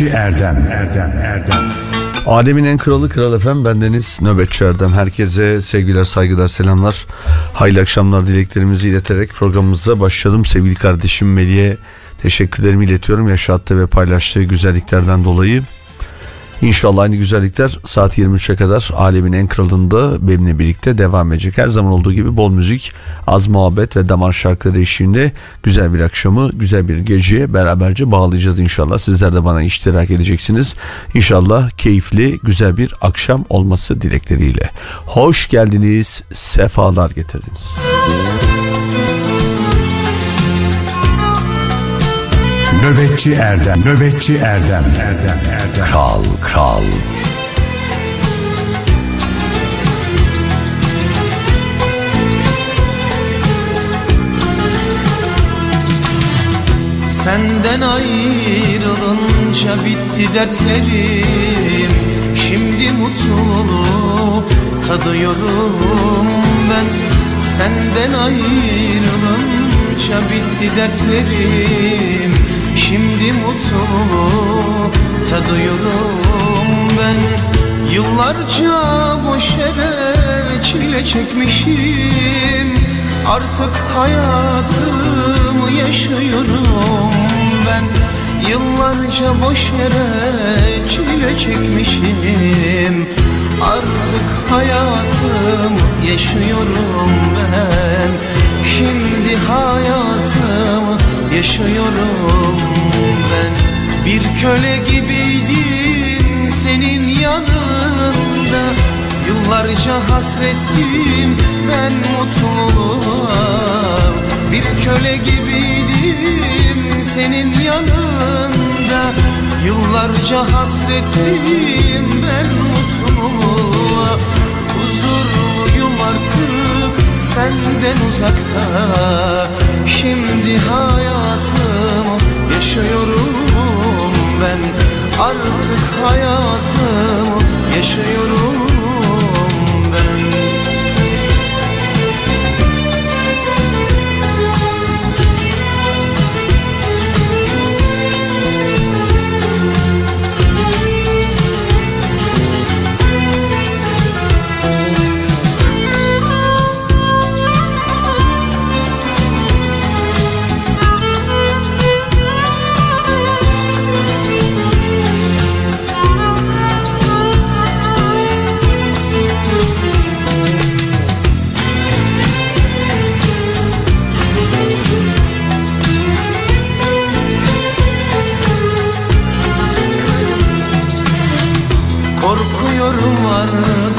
Nöbetçi Erdem Erdem Erdem Adem'in en kralı kral efem bendeniz Nöbetçi Erdem. Herkese sevgiler saygılar selamlar. Hayırlı akşamlar dileklerimizi ileterek programımıza başladım. Sevgili kardeşim Melih'e teşekkürlerimi iletiyorum. Yaşattığı ve paylaştığı güzelliklerden dolayı. İnşallah aynı güzellikler saat 23'e kadar alemin en kralında benimle birlikte devam edecek. Her zaman olduğu gibi bol müzik, az muhabbet ve damar şarkıları eşliğinde güzel bir akşamı, güzel bir geceye beraberce bağlayacağız inşallah. Sizler de bana iştirak edeceksiniz. İnşallah keyifli, güzel bir akşam olması dilekleriyle. Hoş geldiniz, sefalar getirdiniz. Nöbetçi Erdem Nöbetçi Erdem Erdem Erdem. Kral, kral. Senden ayrılınca bitti dertlerim. Şimdi mutluluğu tadıyorum ben. Senden ayrılınca bitti dertlerim Şimdi mutluluğu tadıyorum ben. Yıllarca boş yere çile çekmişim. Artık hayatımı yaşıyorum ben. Yıllarca boş yere çile çekmişim. Artık hayatımı yaşıyorum ben. Şimdi hayatımı yaşıyorum ben. Bir köle gibiydim senin yanında. Yıllarca hasrettim ben mutluluğa. Bir köle gibiydim senin yanında. Yıllarca hasrettim ben mutluluğa. Huzurluyum artık senden uzakta. Şimdi hayatımı yaşıyorum ben. Artık hayatımı yaşıyorum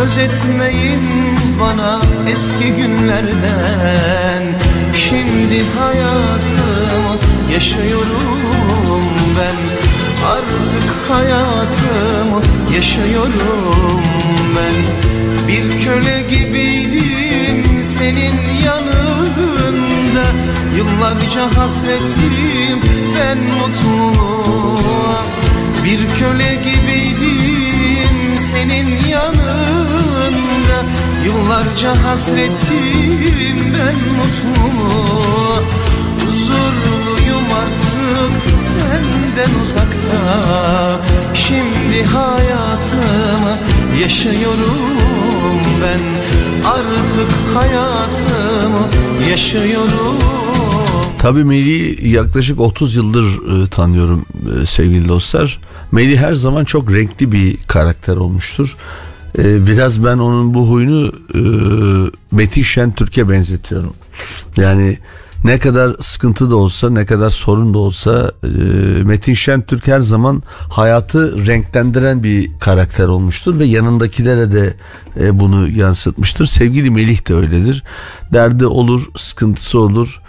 Söz etmeyin bana eski günlerden. Şimdi hayatımı yaşıyorum ben. Artık hayatımı yaşıyorum ben. Bir köle gibiydim senin yanında. Yıllarca hasrettim ben mutluluğa. Bir köle gibiydim senin yanında. Yıllarca hasrettim ben mutluluğa Huzurluyum artık senden uzakta. Şimdi hayatımı yaşıyorum ben. Artık hayatımı yaşıyorum Tabii Melih'i yaklaşık 30 yıldır e, tanıyorum e, sevgili dostlar. Melih her zaman çok renkli bir karakter olmuştur. E, biraz ben onun bu huyunu e, Metin Şentürk'e benzetiyorum. Yani ne kadar sıkıntı da olsa ne kadar sorun da olsa e, Metin Şentürk her zaman hayatı renklendiren bir karakter olmuştur ve yanındakilere de e, bunu yansıtmıştır. Sevgili Melih de öyledir. Derdi olur, sıkıntısı olur.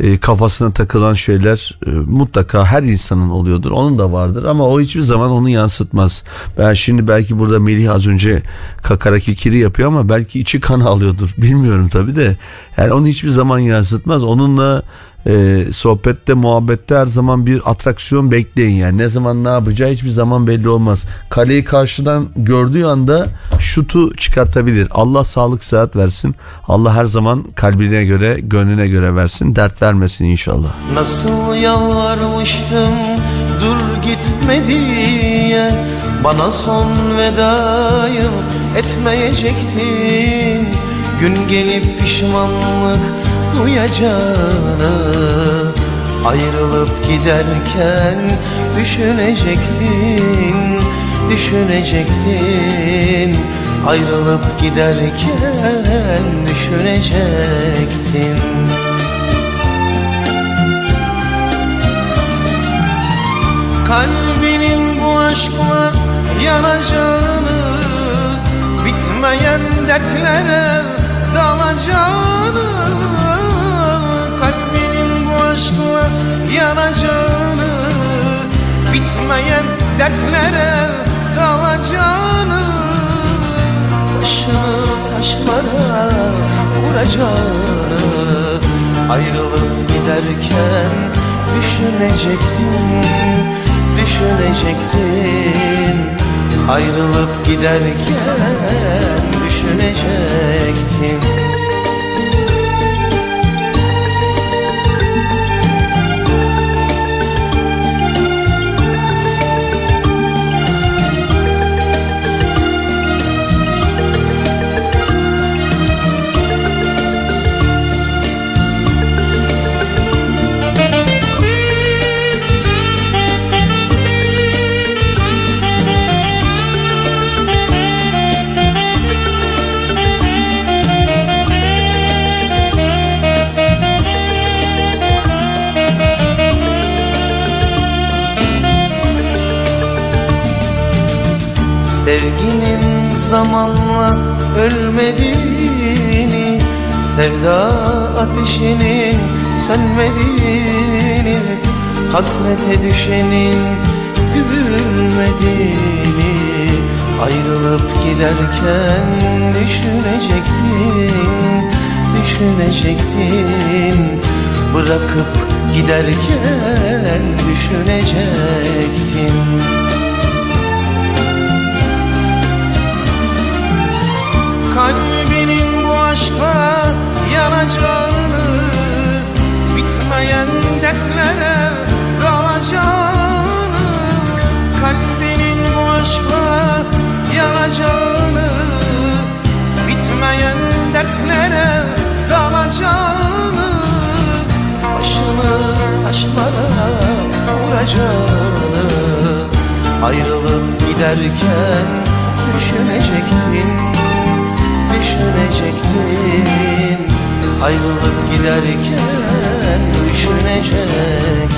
E, kafasına takılan şeyler e, mutlaka her insanın oluyordur. Onun da vardır ama o hiçbir zaman onu yansıtmaz. Ben şimdi belki burada Melih az önce kakara kikiri yapıyor ama belki içi kan alıyordur. Bilmiyorum tabii de. Yani onu hiçbir zaman yansıtmaz. Onunla e, sohbette muhabbette her zaman bir atraksiyon bekleyin yani. Ne zaman ne yapacağı hiçbir zaman belli olmaz. Kaleyi karşıdan gördüğü anda şutu çıkartabilir. Allah sağlık sıhhat versin. Allah her zaman kalbine göre gönlüne göre versin. Dert vermesin inşallah. Nasıl yalvarmıştım dur gitme diye. Bana son vedayı etmeyecektin. Gün gelip pişmanlık duyacağını Ayrılıp giderken düşünecektin Düşünecektin. Ayrılıp giderken düşünecektin. Kalbinin bu aşkla yanacağını Bitmeyen dertlere dalacağını yanacağını Bitmeyen dertlere dalacağını Başını taşlara vuracağını Ayrılıp giderken düşünecektin Düşünecektin. Ayrılıp giderken düşünecektin Sevginin zamanla ölmediğini Sevda ateşinin sönmediğini Hasrete düşenin gülmediğini Ayrılıp giderken düşünecektin Düşünecektin. Bırakıp giderken düşünecektin Kalbinin bu aşka yanacağını Bitmeyen dertlere dalacağını Kalbinin bu aşka yanacağını Bitmeyen dertlere dalacağını Başını taşlara vuracağını Ayrılıp giderken düşünecektin düşünecektin Ayrılıp giderken düşünecektin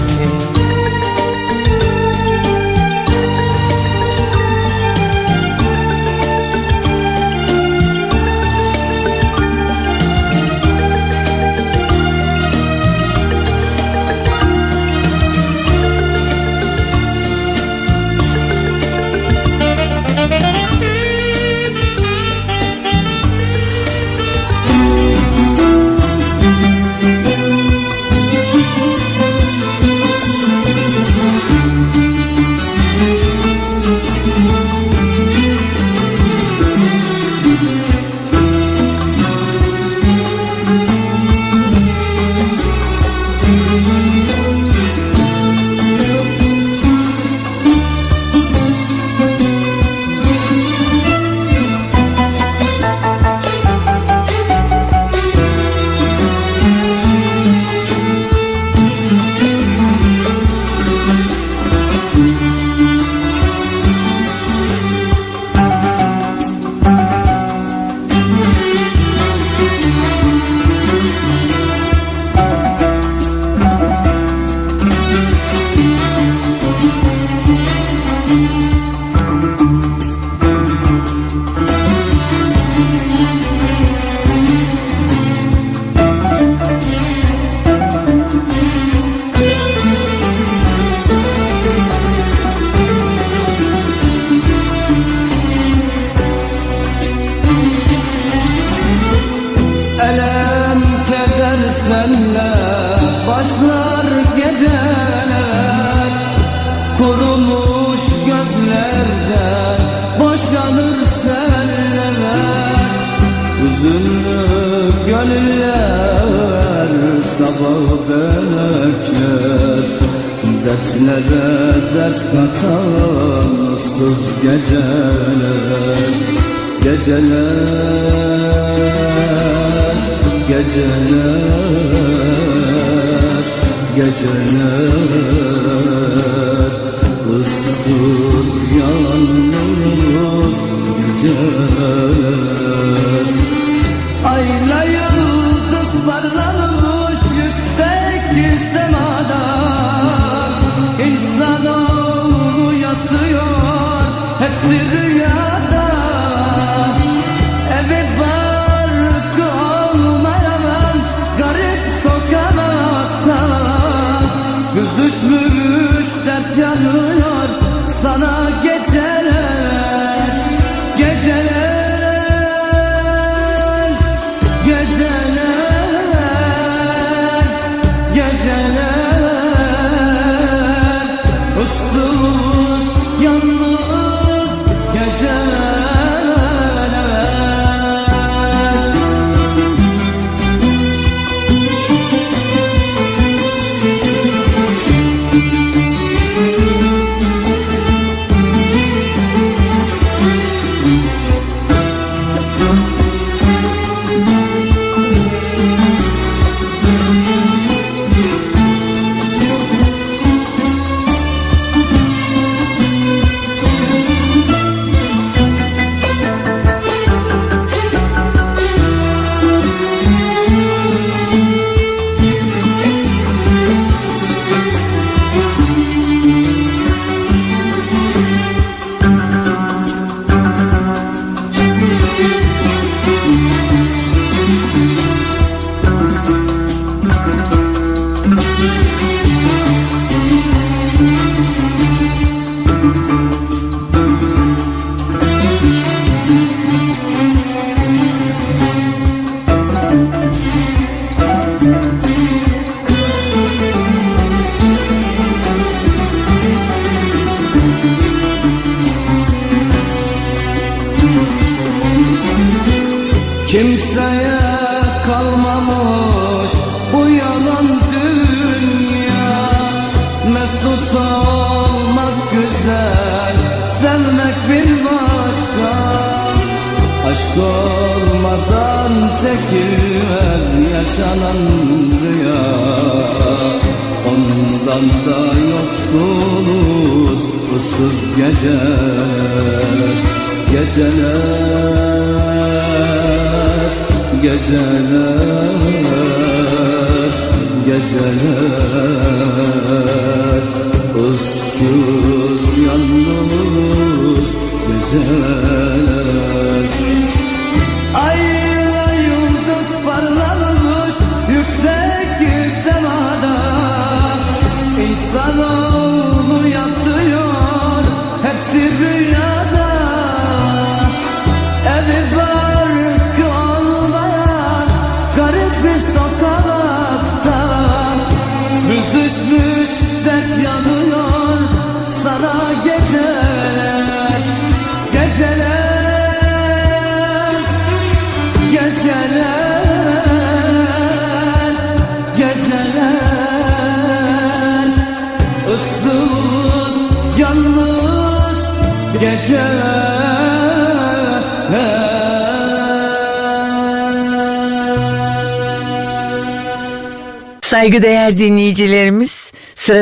Düşmüş dert yanına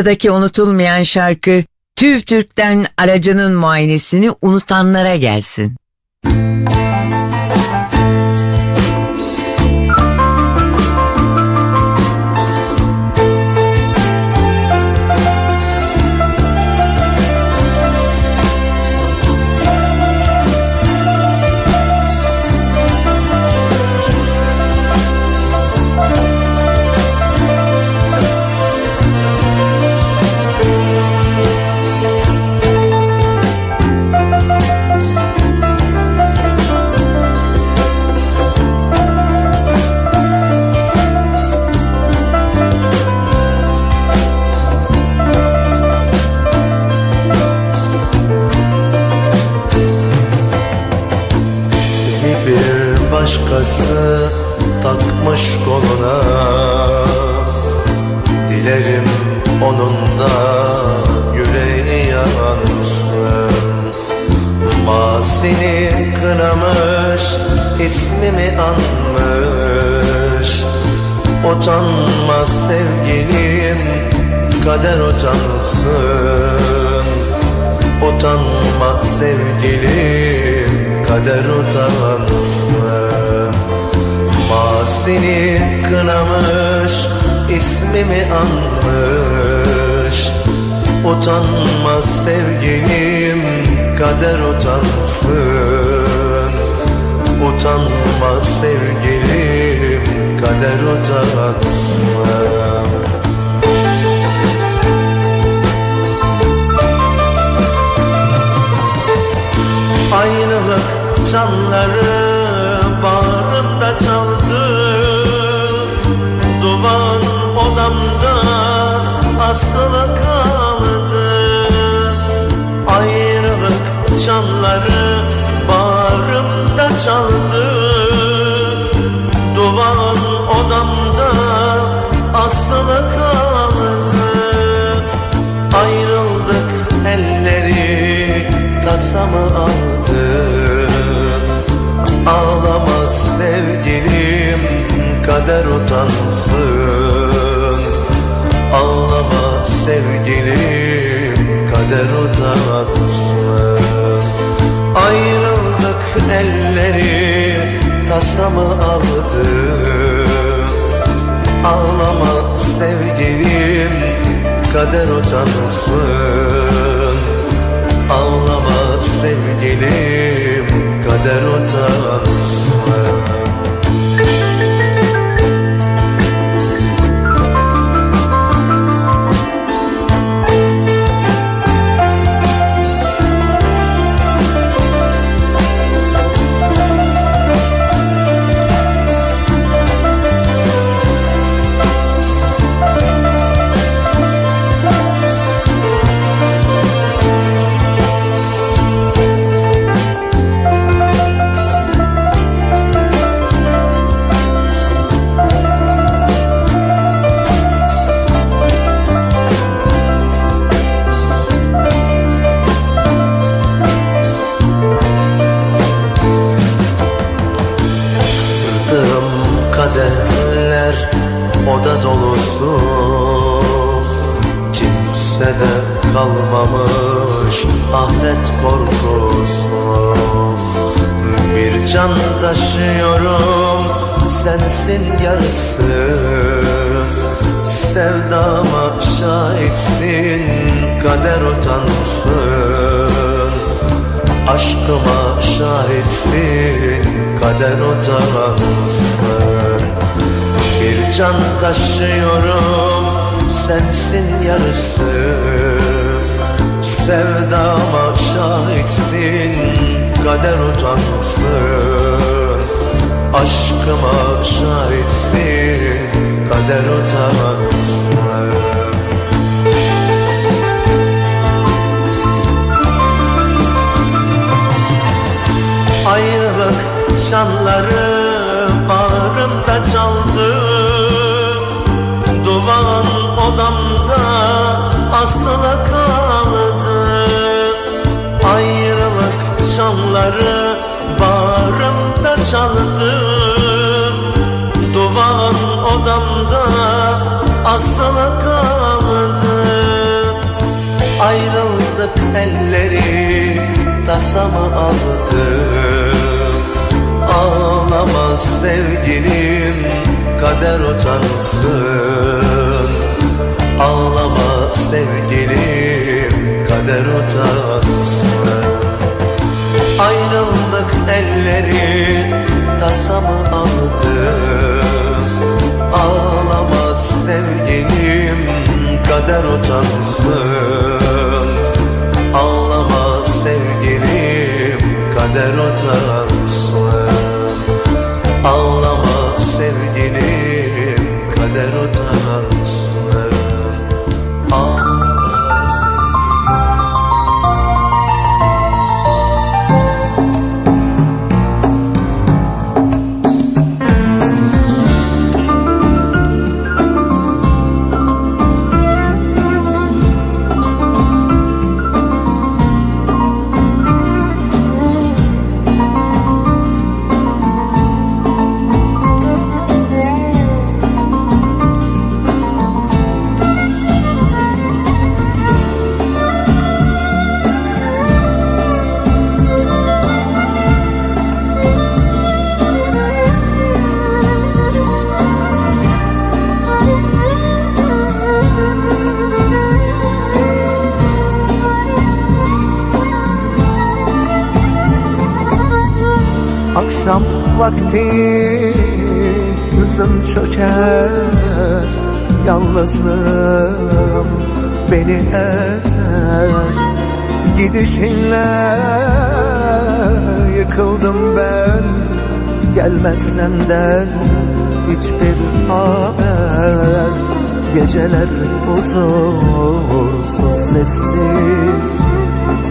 Sıradaki unutulmayan şarkı TÜV TÜRK'ten aracının muayenesini unutanlara gelsin. Şahitsin kader utansın Bir can taşıyorum sensin yarısı. Sevdama şahitsin kader utansın Aşkıma şahitsin kader utansın Ayrılık şanları bağrımda çaldı. Duvan odamda asılı kaldı. Ayrılık şanları bağrımda çaldı. Duvan odamda asılı kaldı. Ayrıldık elleri tasamı aldı Ağlama sevgilim kader utansın. Ağlama sevgilim kader utansın. Ayrıldık elleri tasamı aldı Ağlama sevgilim kader utansın. Ağlama sevgilim kader utansın Ağlama sevgilim vakti hüzün çöker Yalnızlığım beni ezer Gidişinle yıkıldım ben Gelmez senden hiçbir haber. Geceler huzursuz sessiz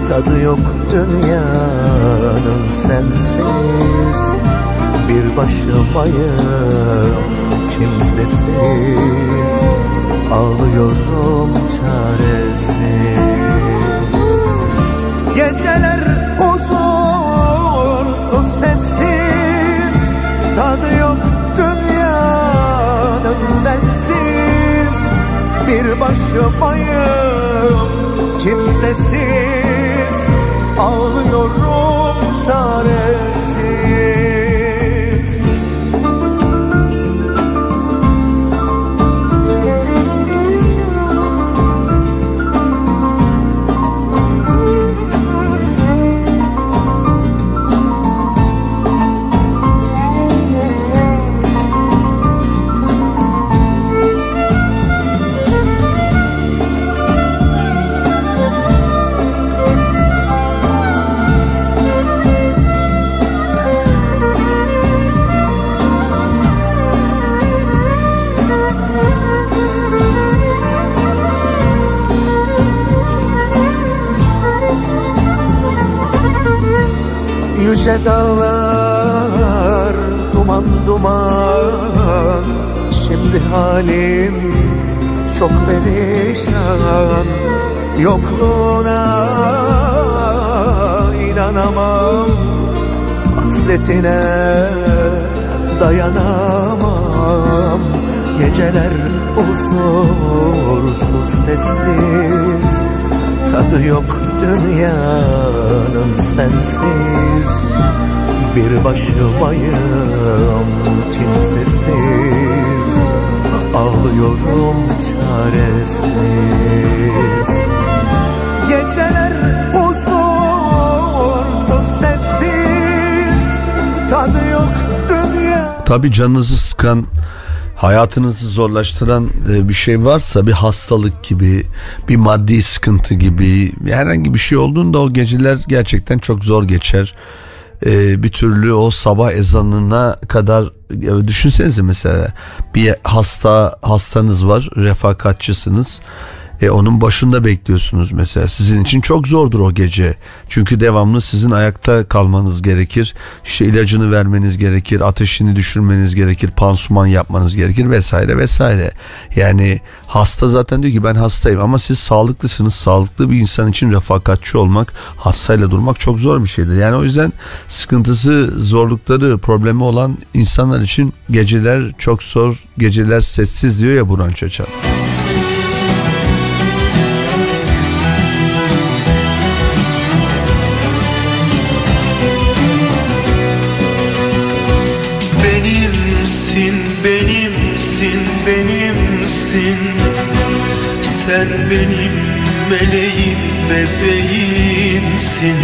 Tadı yok dünyanın sensiz Bir başımayım kimsesiz Ağlıyorum çaresiz. Geceler huzursuz sessiz. Tadı yok dünyanın sensiz. Bir başımayım kimsesiz. Ağlıyorum çaresiz Yüce dağlar duman duman. Şimdi halim çok perişan Yokluğuna inanamam. Hasretine dayanamam. Geceler huzursuz sessiz Tadı yok dünyanın sensiz. Bir başımayım kimsesiz. Ağlıyorum çaresiz. Geceler huzursuz sessiz. Tadı yok dünya Tabii canınızı sıkan, hayatınızı zorlaştıran e, bir şey varsa bir hastalık gibi, bir maddi sıkıntı gibi herhangi bir şey olduğunda o geceler gerçekten çok zor geçer. E, bir türlü o sabah ezanına kadar e, düşünsenize mesela bir hasta hastanız var, refakatçısınız. E onun başında bekliyorsunuz mesela. Sizin için çok zordur o gece. Çünkü devamlı sizin ayakta kalmanız gerekir. İşte ilacını vermeniz gerekir, ateşini düşürmeniz gerekir, pansuman yapmanız gerekir vesaire vesaire. Yani hasta zaten diyor ki ben hastayım ama siz sağlıklısınız. Sağlıklı bir insan için refakatçi olmak, hastayla durmak çok zor bir şeydir. Yani o yüzden sıkıntısı, zorlukları, problemi olan insanlar için geceler çok zor, geceler sessiz diyor ya Burhan Çaçan. Sen benim meleğim, bebeğimsin.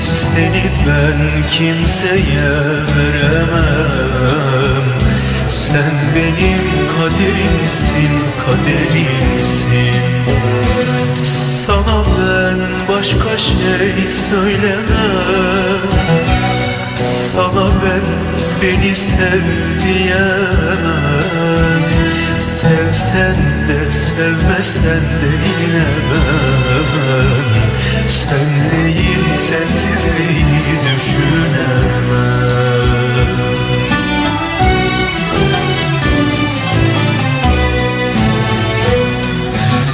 Seni ben kimseye veremem. Sen benim kaderimsin, kaderimsin. Sana ben başka şey söylemem. Sana ben beni sev diyemem Sevsen de sevmesen de yine ben Senleyim sensizliği düşünemem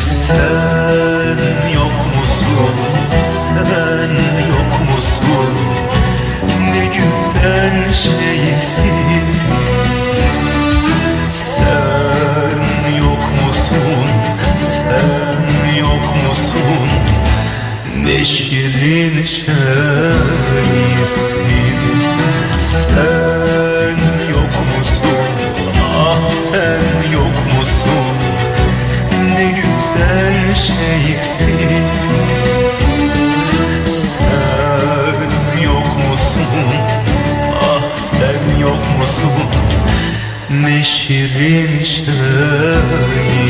Sen yok musun? Sen yok musun? Ne güzel şeysin şirin şölesin Sen yok musun, ah sen yok musun? Ne güzel şeysin. Sen yok musun, ah sen yok musun? Ne şirin şölesin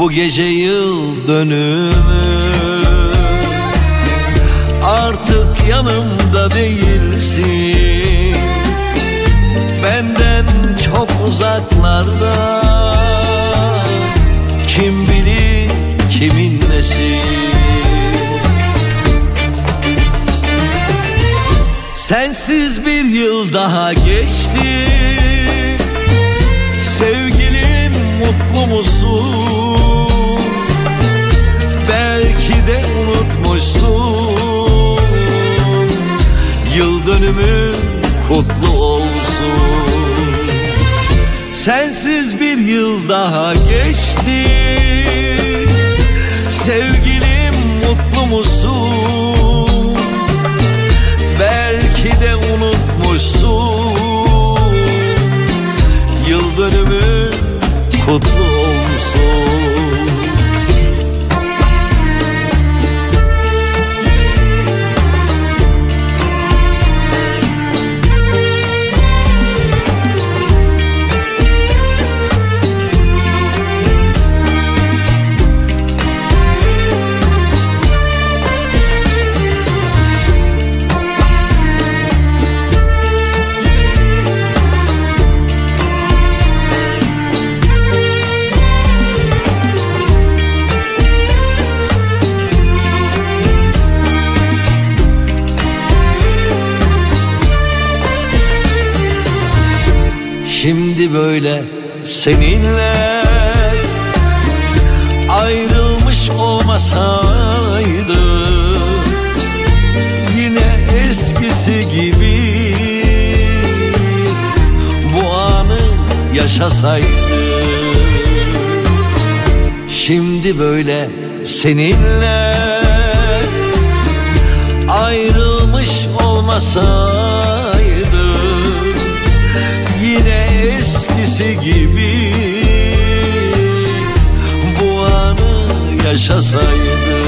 bu gece yıl dönümü? Artık yanımda değilsin. Benden çok uzaklarda. Kim bilir kimin nesi? Sensiz bir yıl daha geçti. Sevgilim mutlu musun? de unutmuşsun. Yıl dönümün kutlu olsun. Sensiz bir yıl daha geçti. Sevgilim mutlu musun? Belki de unutmuşsun. Yıl dönümün kutlu olsun böyle seninle. Ayrılmış olmasaydı Yine eskisi gibi bu anı yaşasaydı. Şimdi böyle seninle ayrılmış olmasaydı eskisi gibi. Bu anı yaşasaydı.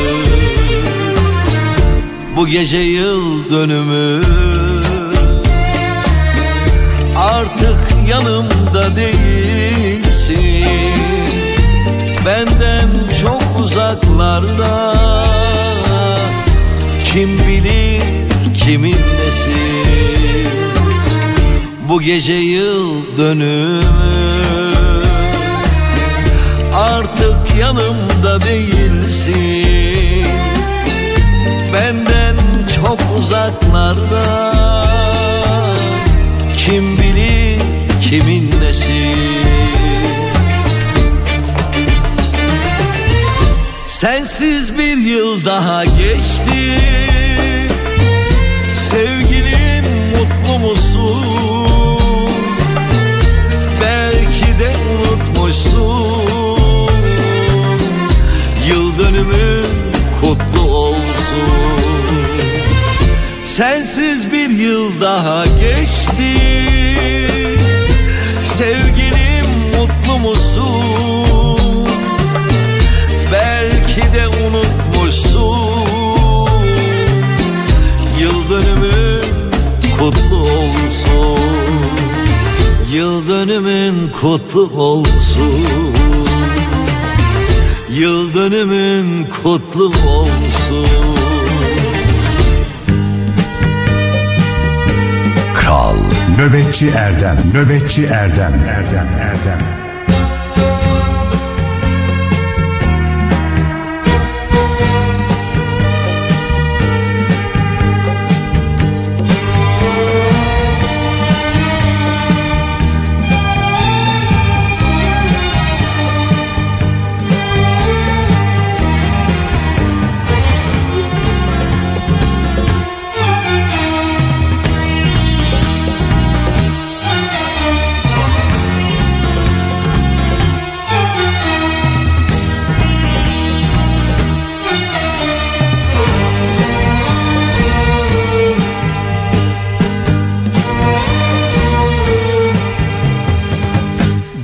Bu gece yıl dönümü. Artık yanımda değilsin. Benden çok uzaklarda. Kim bilir kimin nesi Bu gece yıl dönümü. Artık yanımda değilsin. Benden çok uzaklarda. Kim bilir kimin nesi Sensiz bir yıl daha geçti Sensiz bir yıl daha geçti. Sevgilim mutlu musun? Belki de unutmuşsun. Yıl dönümün kutlu olsun. Yıl dönümün kutlu olsun. Yıl dönümün kutlu olsun Kral. Nöbetçi Erdem. Nöbetçi Erdem. Erdem Erdem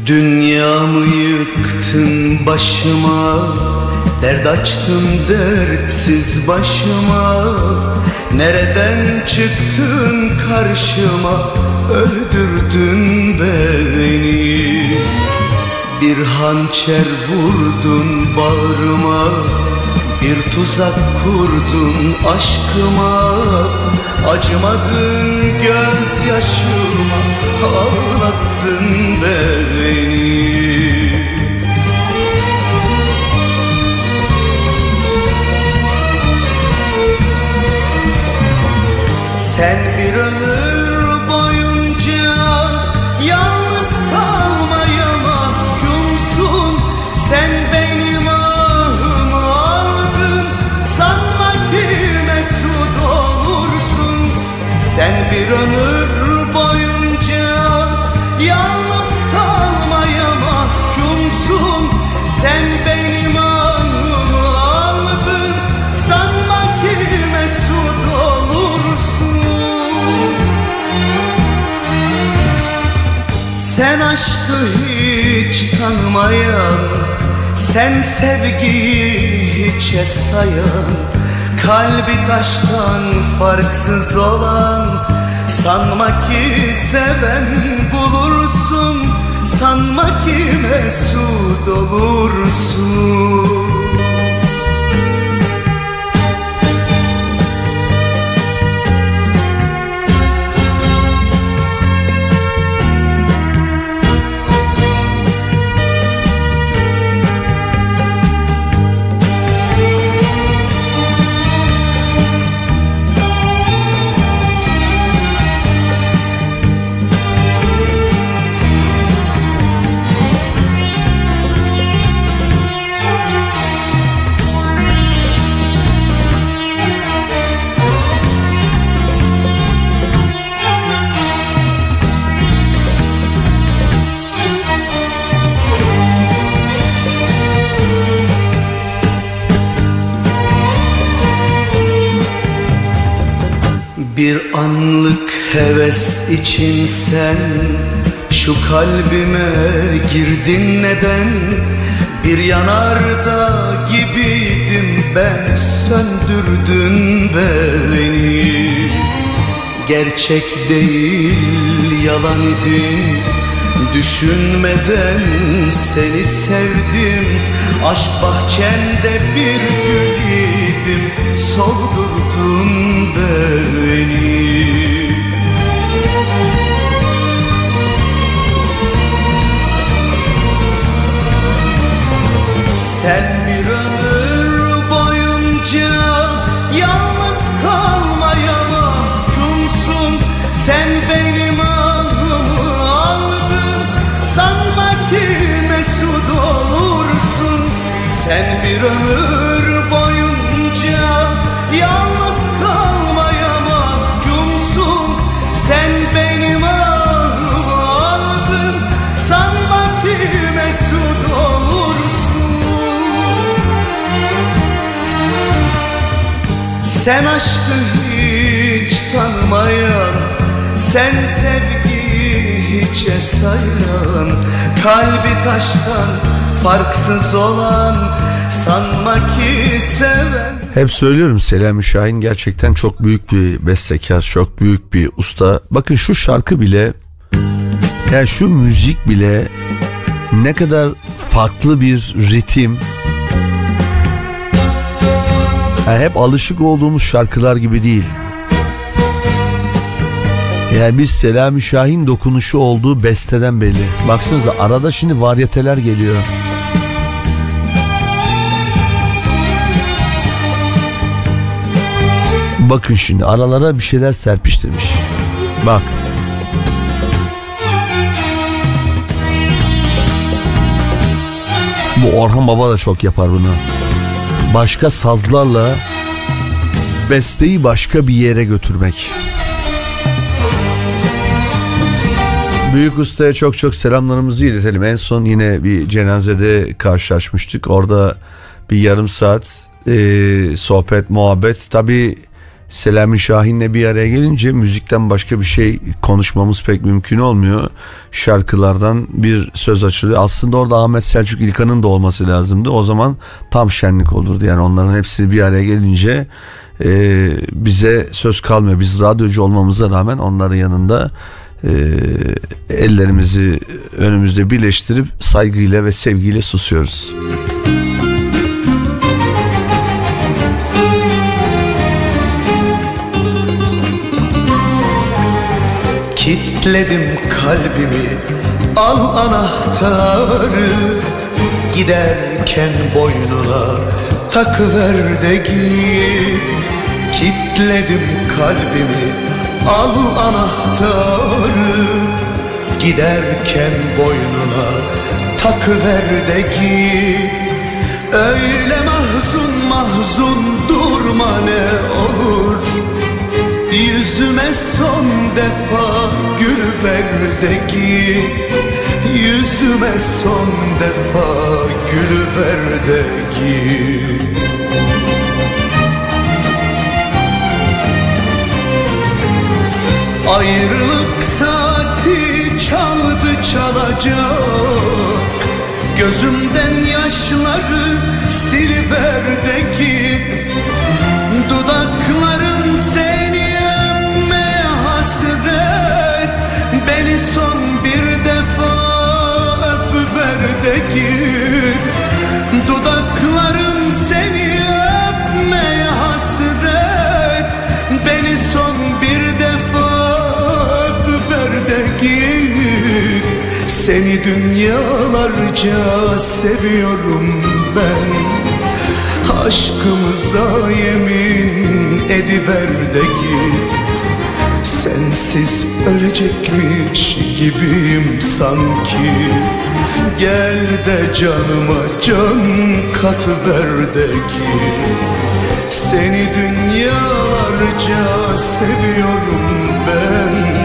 Dünyamı yıktın başıma Dert açtın dertsiz başıma. Nereden çıktın karşıma Öldürdün beni. Bir hançer vurdun bağrıma Bir tuzak kurdun aşkıma. Acımadın gözyaşıma Ağlattın beni Sen bir ömür boyunca yalnız kalmaya mahkumsun. Sen benim ahımı aldın sanma ki mesut olursun. Sen bir ömür aşkı hiç tanımayan Sen sevgiyi hiçe sayan Kalbi taştan farksız olan Sanma ki seven bulursun Sanma ki mesut olursun anlık heves için sen Şu kalbime girdin. Neden? Bir yanarda gibiydim ben Söndürdün beni. Gerçek değil yalan idin. Düşünmeden seni sevdim. Aşk bahçende bir gül idim Soldurdun beni. Sen bir ömür boyunca yalnız kalmaya mahkumsun. Sen benim ahımı aldın Sanma ki mesut olursun. Sen bir ömür Sen aşkı hiç tanımayan Sen sevgiyi hiçe sayan Kalbi taştan farksız olan Sanma ki seven Hep söylüyorum Selami Şahin gerçekten çok büyük bir bestekar, çok büyük bir usta. Bakın şu şarkı bile, yani şu müzik bile ne kadar farklı bir ritim. Yani hep alışık olduğumuz şarkılar gibi değil. Yani biz Selami Şahin dokunuşu olduğu besteden belli. Baksanıza arada şimdi varyeteler geliyor. Bakın şimdi aralara bir şeyler serpiştirmiş. Bak. Bu Orhan Baba da çok yapar bunu. Başka sazlarla besteyi başka bir yere götürmek. Büyük ustaya çok çok selamlarımızı iletelim. En son yine bir cenazede karşılaşmıştık. Orada bir yarım saat e, sohbet, muhabbet. Tabii Selami Şahin'le bir araya gelince müzikten başka bir şey konuşmamız pek mümkün olmuyor. Şarkılardan bir söz açılıyor. Aslında orada Ahmet Selçuk İlkan'ın da olması lazımdı. O zaman tam şenlik olurdu. Yani onların hepsi bir araya gelince e, bize söz kalmıyor. Biz radyocu olmamıza rağmen onların yanında e, ellerimizi önümüzde birleştirip saygıyla ve sevgiyle susuyoruz. Kitledim kalbimi al anahtarı. Giderken boynuna takıver de git. Kitledim kalbimi al anahtarı. Giderken boynuna takıver de git. Öyle mahzun mahzun durma ne olur Yüzüme son defa gül ver de git. Yüzüme son defa gül ver de git. Ayrılık saati çaldı çalacak. Gözümden yaşları siliver de git. Dudaklarım de Dudaklarım seni öpmeye hasret. Beni son bir defa öpüver de git. Seni dünyalarca seviyorum ben. Aşkımıza yemin ediver de git Sensiz ölecekmiş gibiyim sanki. Gel de canıma can katıver de git Seni dünyalarca seviyorum ben.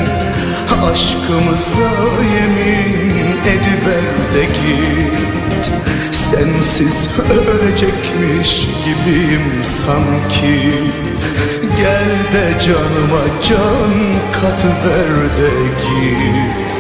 Aşkımıza yemin ediver de git. Sensiz ölecekmiş gibiyim sanki Gel de canıma can katıver de git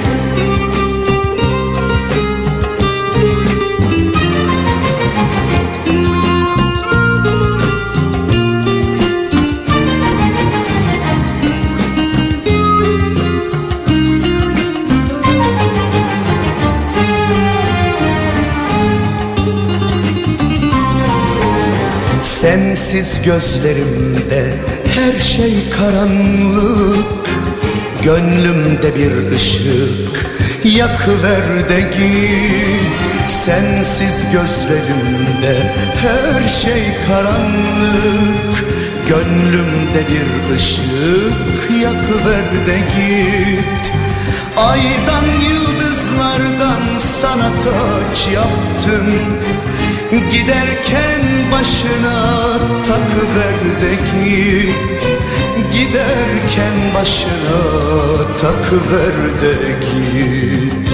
Sensiz gözlerimde her şey karanlık. Gönlümde bir ışık yakıver de git Sensiz gözlerimde her şey karanlık. Gönlümde bir ışık yakıver de git. Aydan yıldızlardan sana taç yaptım Giderken başına takıver de git. Giderken başına takıver de git.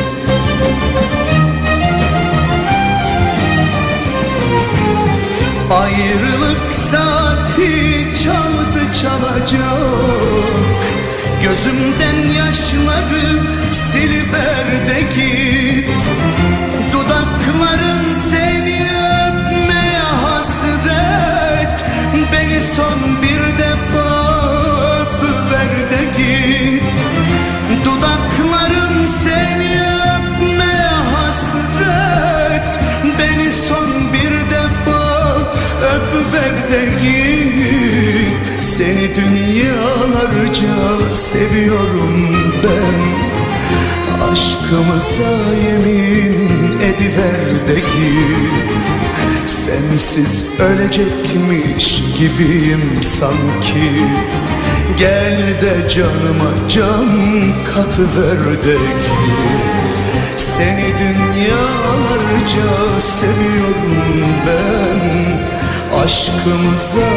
Ayrılık saati çaldı çalacak. Gözümden yaşları siliver de git. Dudaklarım son bir defa öpüver de git. Dudaklarım seni öpmeye hasret. Beni son bir defa öpüver de git. Seni dünyalarca seviyorum ben Aşkımıza yemin ediver de git. Sensiz ölecekmiş gibiyim sanki. Gel de canıma can katıver de git. Seni dünyalarca seviyorum ben. Aşkımıza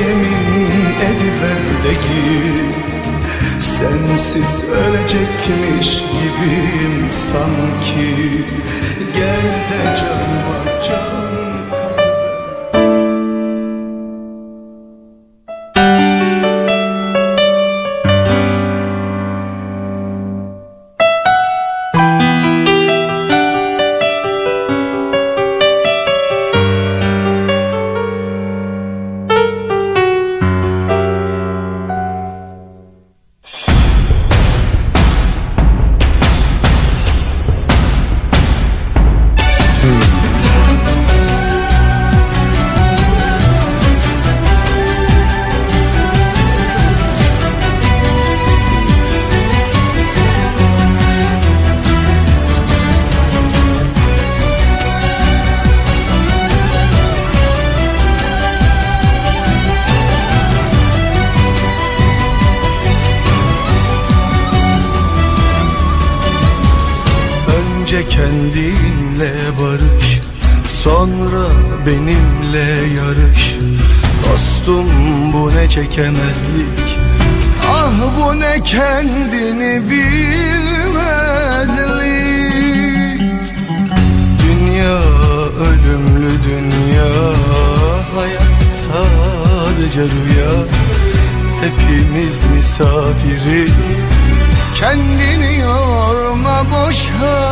yemin ediver de git Sensiz ölecekmiş gibiyim sanki. Gel de canıma çekemezlik. Ah bu ne kendini bilmezlik. Dünya ölümlü dünya. Hayat sadece rüya. Hepimiz misafiriz. Kendini yorma boşa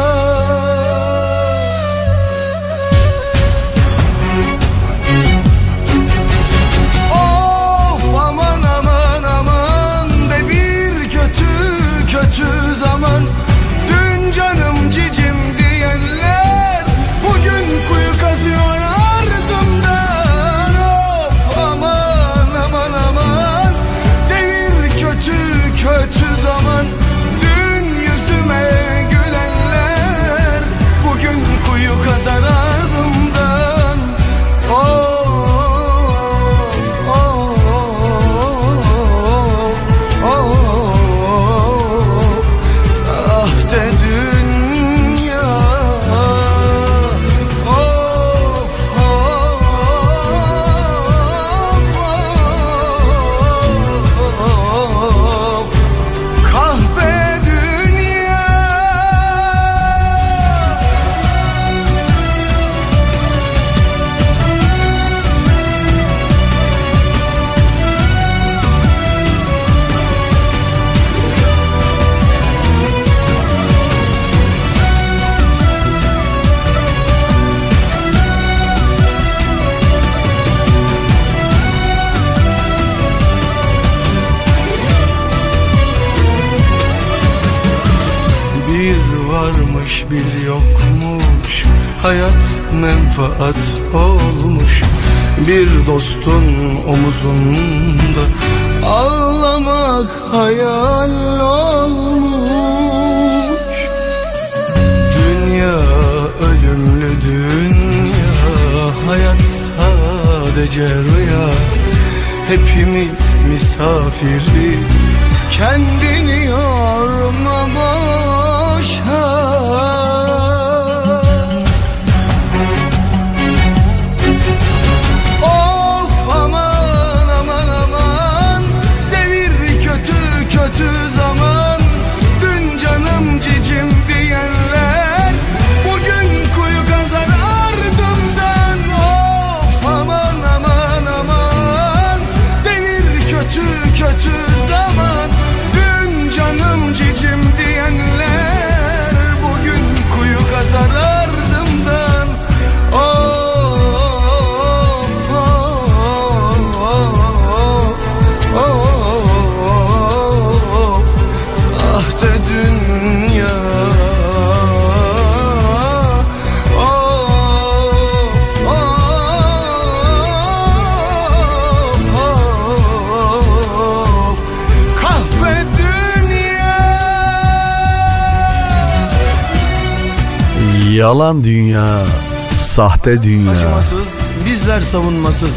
Yalan dünya, sahte dünya. Acımasız, bizler savunmasız.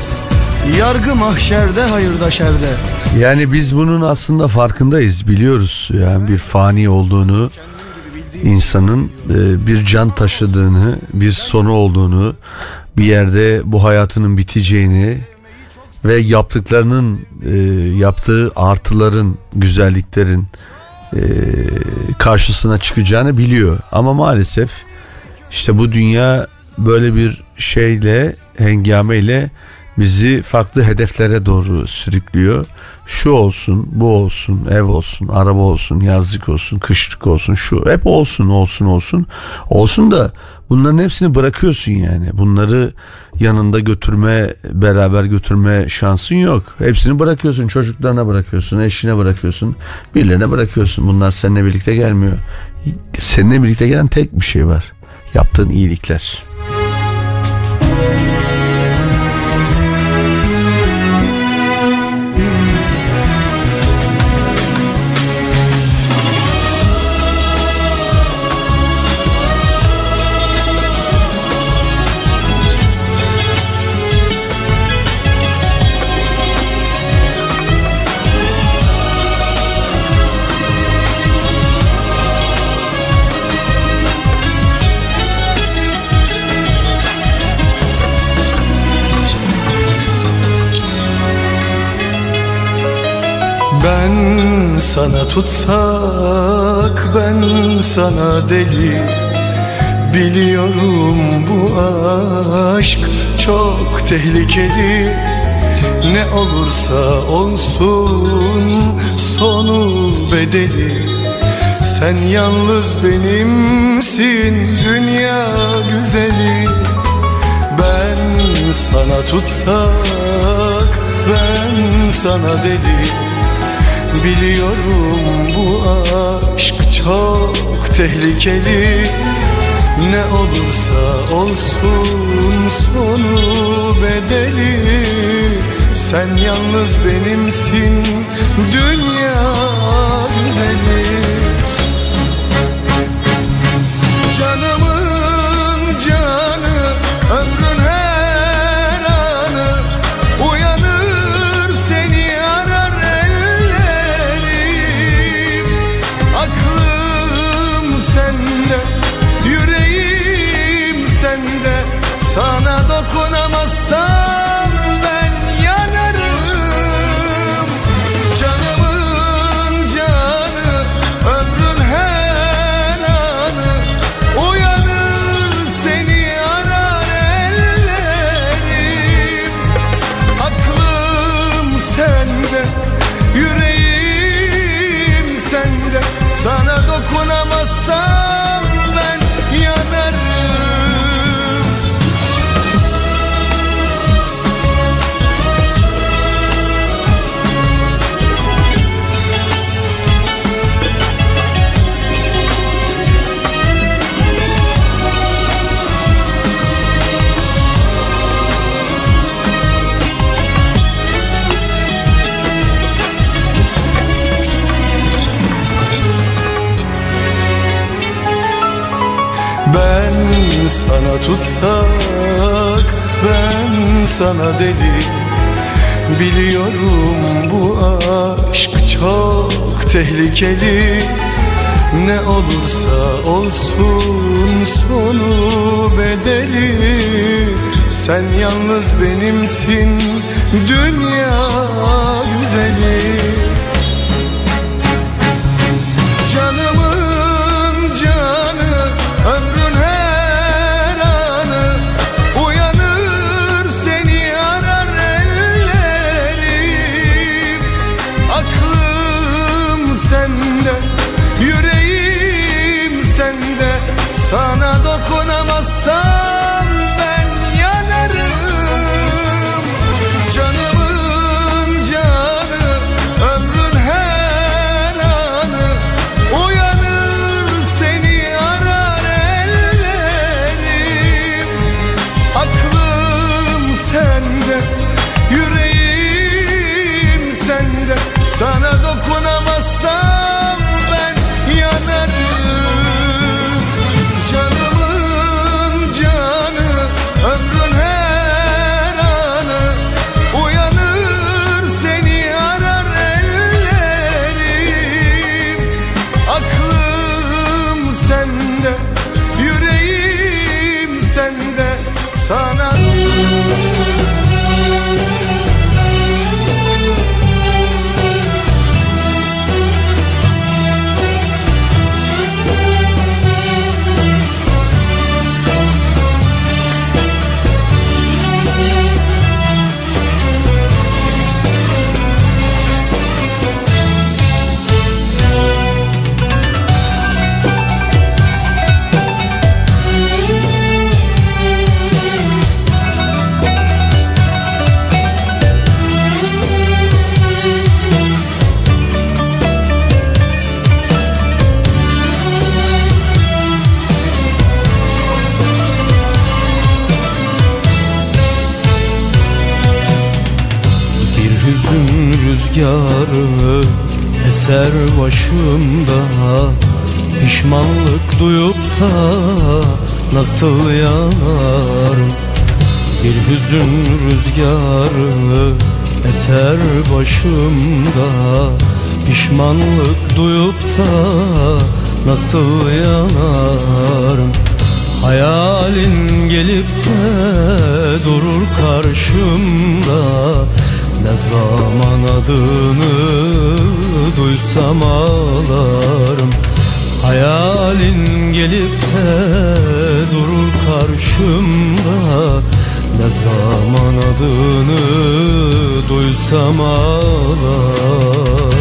Yargı mahşerde, hayırda şerde. Yani biz bunun aslında farkındayız, biliyoruz. Yani bir fani olduğunu, insanın e, bir can taşıdığını, bir sonu olduğunu, bir yerde bu hayatının biteceğini ve yaptıklarının, e, yaptığı artıların, güzelliklerin e, karşısına çıkacağını biliyor. Ama maalesef işte bu dünya böyle bir şeyle, hengameyle bizi farklı hedeflere doğru sürüklüyor. Şu olsun, bu olsun, ev olsun, araba olsun, yazlık olsun, kışlık olsun, şu hep olsun, olsun, olsun. Olsun da bunların hepsini bırakıyorsun yani. Bunları yanında götürme, beraber götürme şansın yok. Hepsini bırakıyorsun, çocuklarına bırakıyorsun, eşine bırakıyorsun, birilerine bırakıyorsun. Bunlar seninle birlikte gelmiyor. Seninle birlikte gelen tek bir şey var. Yaptığın iyilikler. Ben sana tutsak ben sana deli. Biliyorum bu aşk çok tehlikeli. Ne olursa olsun sonu bedeli. Sen yalnız benimsin dünya güzeli. Ben sana tutsak ben sana deli Biliyorum bu aşk çok tehlikeli. Ne olursa olsun sonu bedeli. Sen yalnız benimsin dünya güzeli sana tutsak Ben sana deli. Biliyorum bu aşk çok tehlikeli. Ne olursa olsun sonu bedeli. Sen yalnız benimsin dünya güzeli rüzgarı eser başımda Pişmanlık duyup da nasıl yanarım Bir hüzün rüzgarı eser başımda Pişmanlık duyup da nasıl yanarım Hayalin gelip de durur karşımda Ne zaman adını duysam ağlarım. Hayalin gelip de durur karşımda. Ne zaman adını duysam ağlarım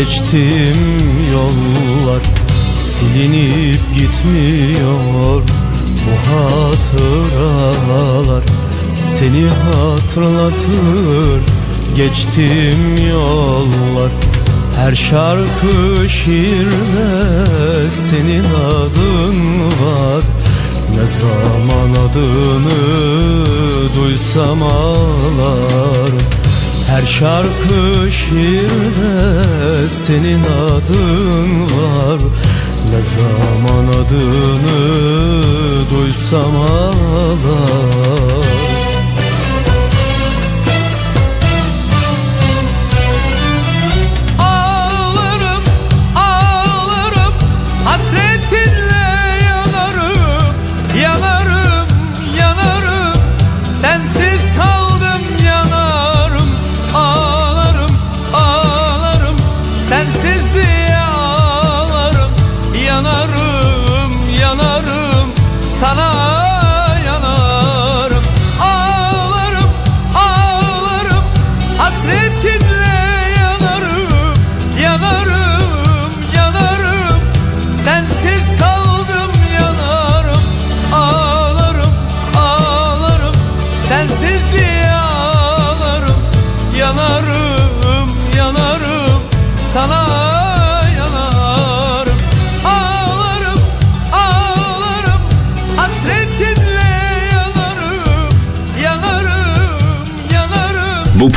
geçtim yollar Silinip gitmiyor bu hatıralar. Seni hatırlatır geçtim yollar. Her şarkı şiirde senin adın var. Ne zaman adını duysam ağlarım her şarkı şiirde senin adın var. Ne zaman adını duysam ağlar.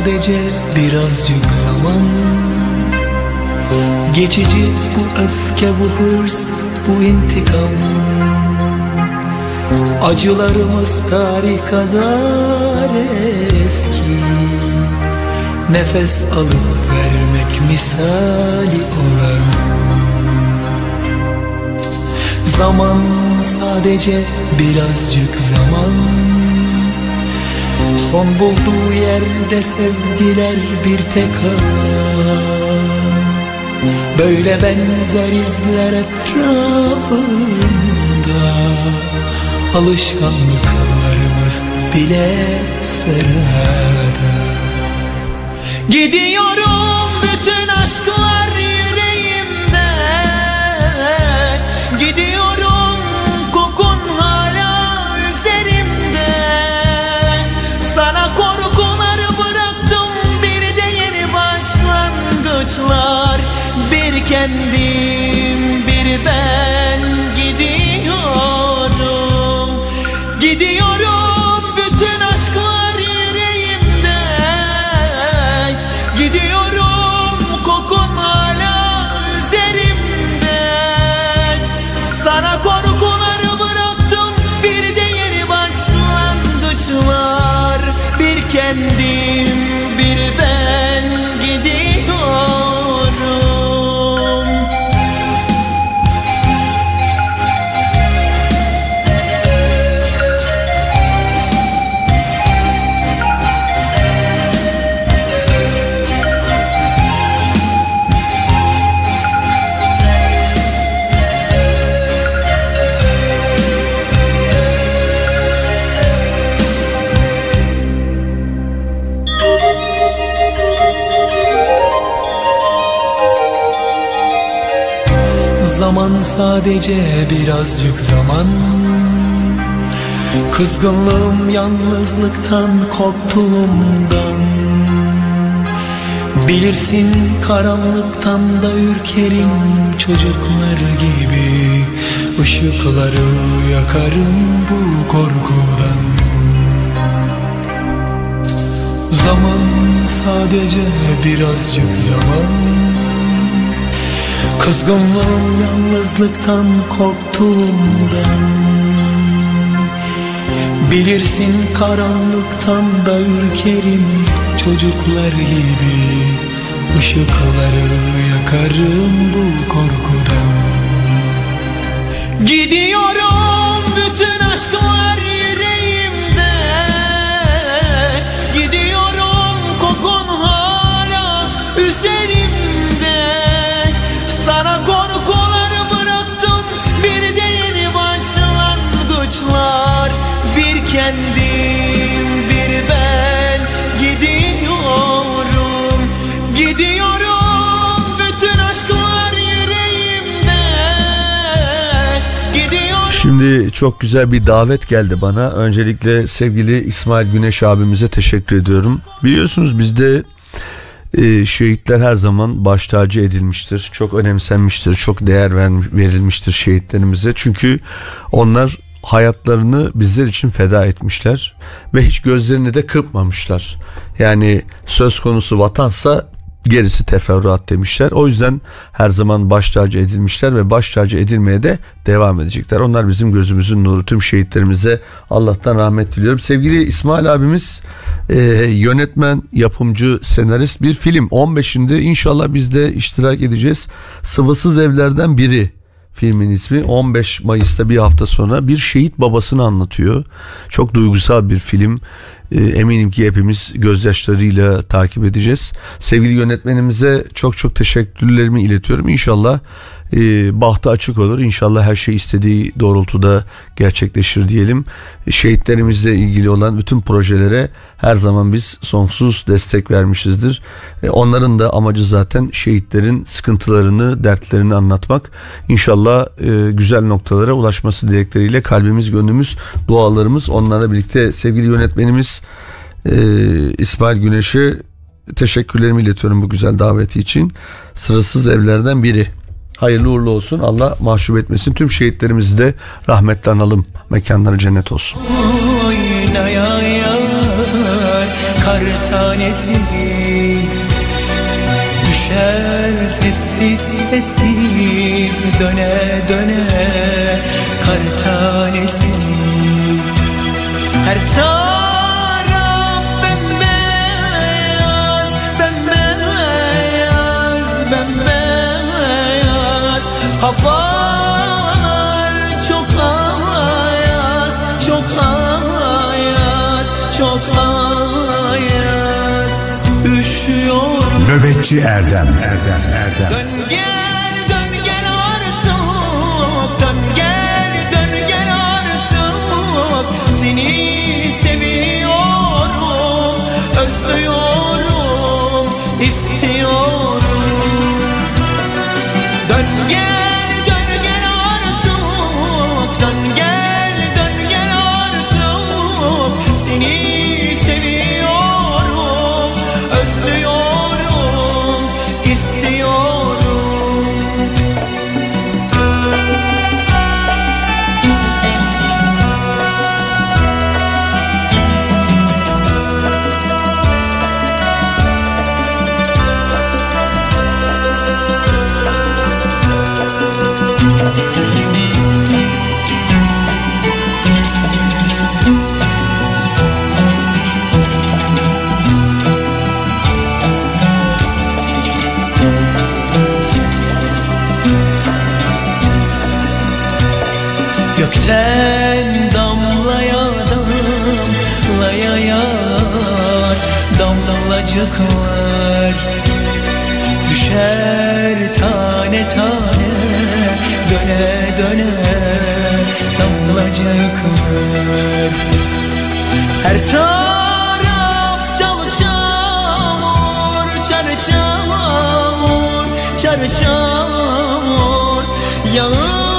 Sadece birazcık zaman. Geçici bu öfke bu hırs bu intikam. Acılarımız tarih kadar eski. Nefes alıp vermek misali olan. Zaman sadece birazcık zaman Son bulduğu yerde sevgiler bir tek an. Böyle benzer izler etrafında. Alışkanlıklarımız bile sırada Gidiyorum bütün aşklar yüreğimde. Gidiyorum kendim bir ben sadece birazcık zaman. Kızgınlığım yalnızlıktan korktuğumdan. Bilirsin karanlıktan da ürkerim çocuklar gibi. Işıkları yakarım bu korkudan. Zaman sadece birazcık zaman Kızgınlığım yalnızlıktan korktuğumdan Bilirsin karanlıktan da ürkerim çocuklar gibi. Işıkları yakarım bu korkudan. Gidiyorum Şimdi çok güzel bir davet geldi bana. Öncelikle sevgili İsmail Güneş abimize teşekkür ediyorum. Biliyorsunuz bizde e, şehitler her zaman baş tacı edilmiştir. Çok önemsenmiştir. Çok değer ver- verilmiştir şehitlerimize. Çünkü onlar hayatlarını bizler için feda etmişler ve hiç gözlerini de kırpmamışlar. Yani söz konusu vatansa gerisi teferruat demişler. O yüzden her zaman baş tacı edilmişler ve baş tacı edilmeye de devam edecekler. Onlar bizim gözümüzün nuru. Tüm şehitlerimize Allah'tan rahmet diliyorum. Sevgili İsmail abimiz e, yönetmen, yapımcı, senarist bir film. 15'inde inşallah biz de iştirak edeceğiz. Sıvısız evlerden biri filmin ismi 15 Mayıs'ta bir hafta sonra bir şehit babasını anlatıyor. Çok duygusal bir film. Ee, eminim ki hepimiz gözyaşlarıyla takip edeceğiz. Sevgili yönetmenimize çok çok teşekkürlerimi iletiyorum. İnşallah e, bahtı açık olur. İnşallah her şey istediği doğrultuda gerçekleşir diyelim. Şehitlerimizle ilgili olan bütün projelere her zaman biz sonsuz destek vermişizdir. E, onların da amacı zaten şehitlerin sıkıntılarını, dertlerini anlatmak. İnşallah e, güzel noktalara ulaşması dilekleriyle kalbimiz, gönlümüz, dualarımız onlarla birlikte sevgili yönetmenimiz e, İsmail Güneş'e teşekkürlerimi iletiyorum bu güzel daveti için. Sırasız evlerden biri. Hayırlı uğurlu olsun. Allah mahcup etmesin. Tüm şehitlerimizi de rahmetle analım. Mekanları cennet olsun. Kar tanesi Düşer sessiz sessiz döne döne kar tanesi Her taraf Havalar çok ayaz, çok ayaz, çok ayaz Üşüyorum Nöbetçi Erdem. Erdem Erdem. Dön gel dön gel artık. Dön gel dön gel artık. Seni Damlacıklar Düşer tane tane Döne döne Damlacıklar Her taraf çal çamur Çar çamur Çar çamur. Yağıyor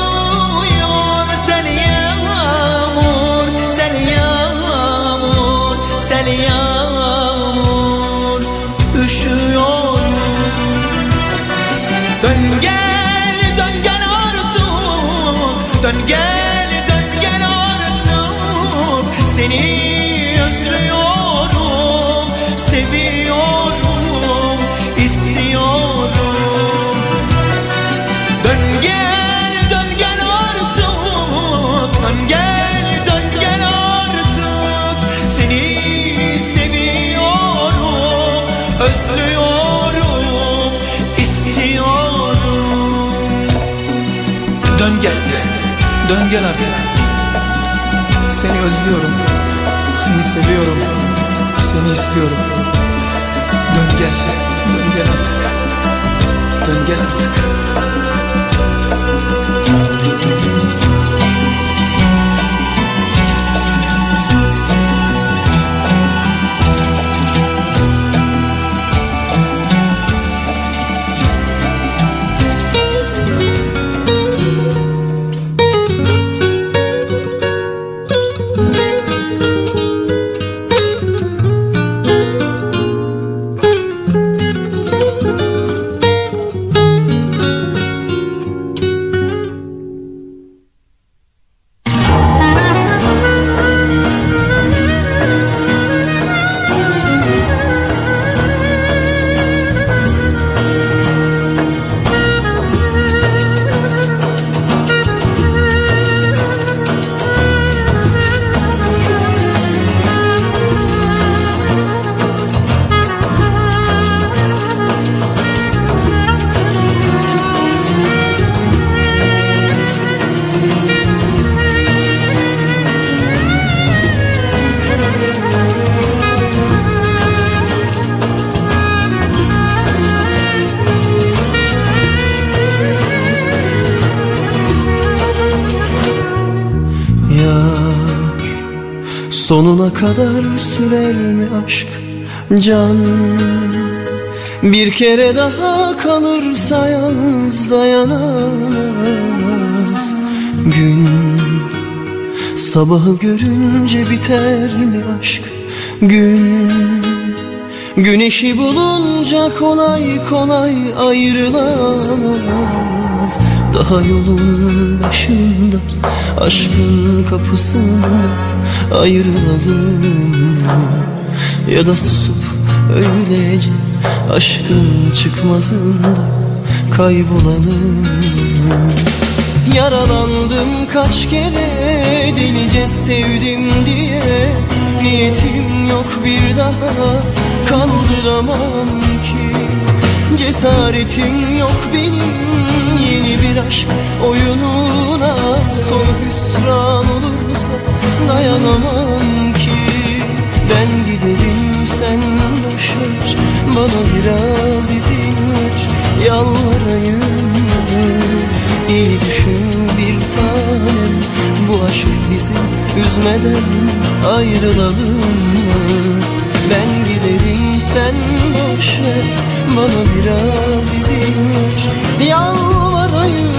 Dön gel artık. Seni özlüyorum. Seni seviyorum. Seni istiyorum. Dön gel. Dön gel artık. Dön gel artık Sonuna kadar sürer mi aşk can Bir kere daha kalırsa yalnız dayanamaz. Gün sabahı görünce biter mi aşk Gün? Güneşi bulunca kolay kolay ayrılamaz. Daha yolun başında aşkın kapısında ayrılalım Ya da susup öylece aşkın çıkmazında kaybolalım. Yaralandım kaç kere delice sevdim diye. Niyetim yok bir daha kaldıramam Cesaretim yok benim. Yeni bir aşk oyununa Sonu hüsran olursa dayanamam ki. Ben giderim sen boşver bana biraz izin ver. Yalvarayım iyi düşün bir tanem. Bu aşk bizi üzmeden ayrılalım mı? Ben giderim sen boşver Bana biraz izin ver. Yalvarayım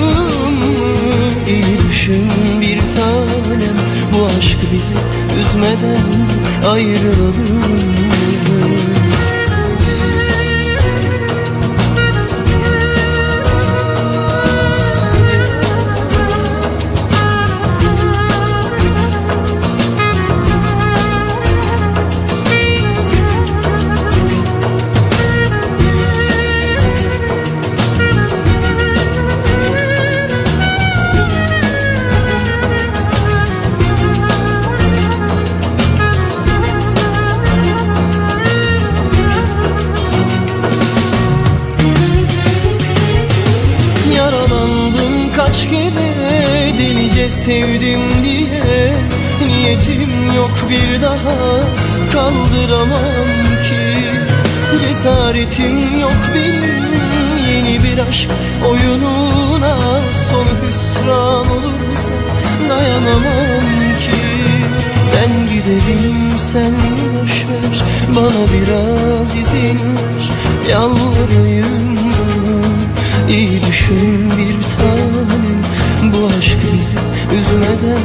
iyi düşün bir tanem. Bu aşk bizi üzmeden ayrılalım Niyetim yok bir daha. Kaldıramam ki. Cesaretim yok benim. Yeni bir aşk oyununa Son hüsran olursa dayanamam ki. Ben giderim sen boşver bana biraz izin ver. Yalvarayım. İyi düşün bir tanem Bu aşk bizi üzmeden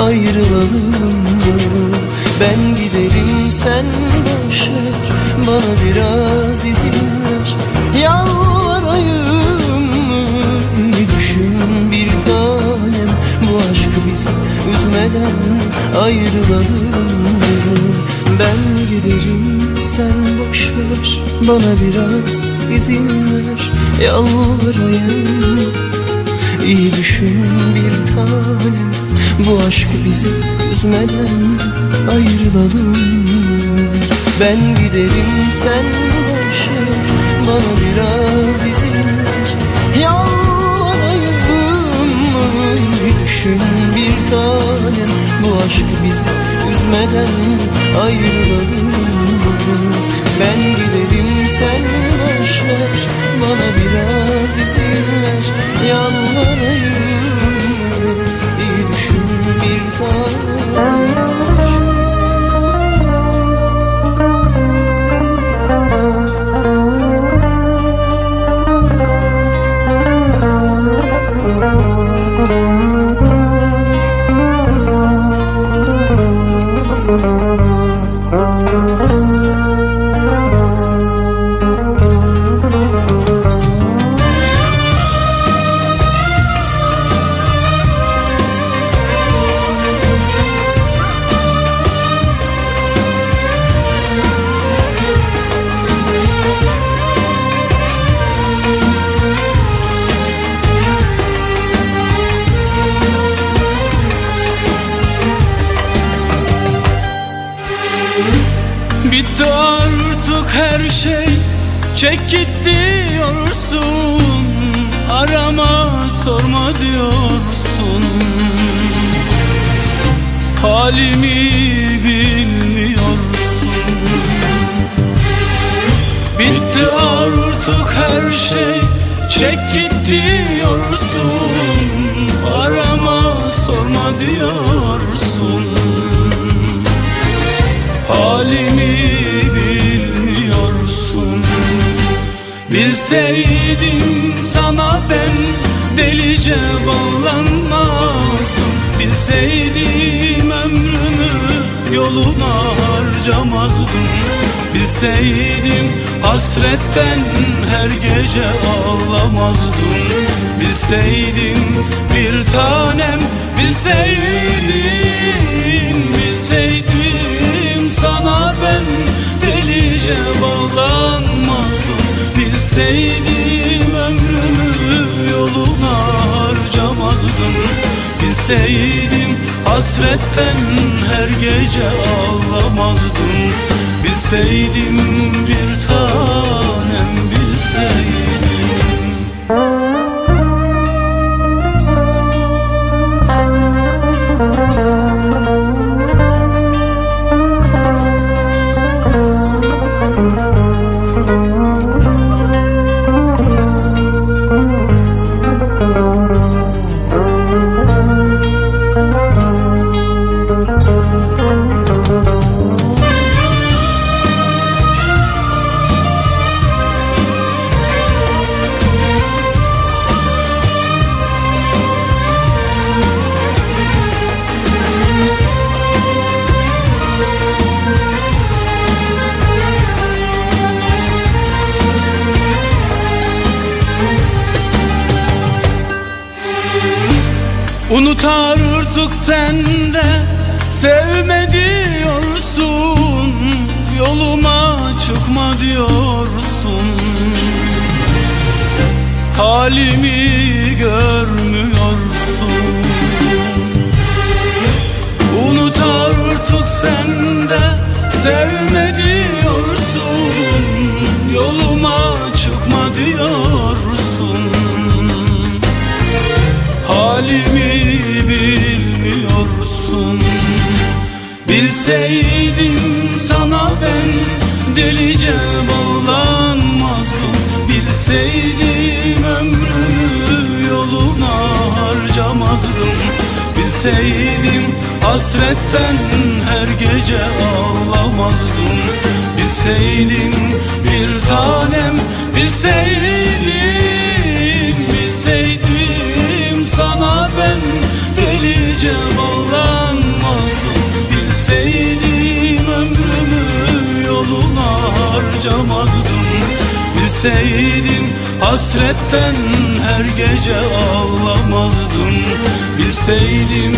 ayrılalım? Ben giderim sen boşver Bana biraz izin ver. Yalvarayım İyi düşün bir tanem. Bu aşk bizi üzmeden ayrılalım? Ben giderim sen boşver Bana biraz izin ver. Yalvarayım İyi düşün bir tanem. Bu aşk bizi üzmeden ayrılalım. Ben giderim sen boşver Bana biraz izin ver. Yalvarayım İyi düşün bir tanem. Bu aşk bizi üzmeden ayrılalım. Ben giderim sen boşver Bana biraz izin ver Yalvarayım İyi düşün bir tanem ediyorsun Halimi bilmiyorsun. Bilseydim sana ben delice bağlanmazdım. Bilseydim ömrümü yoluma harcamazdım. Bilseydim hasretten her gece ağlamazdım Bilseydim bir tanem bilseydim Bilseydim sana ben delice bağlanmazdım Bilseydim ömrümü yoluna harcamazdım. Bilseydim hasretten her gece ağlamazdım Bilseydim bir tanem bilseydim Unut artık sen de sevme diyorsun Yoluma çıkma diyorsun. Halimi görmüyorsun. Unut artık sen de sevme Bilseydim sana ben. Delice bağlanmazdım. Bilseydim ömrümü yoluna harcamazdım. Bilseydim hasretten her gece ağlamazdım. Bilseydim bir tanem bilseydim Bilseydim sana ben. Delice bağlanmazdım harcamazdım Bilseydim hasretten her gece ağlamazdım Bilseydim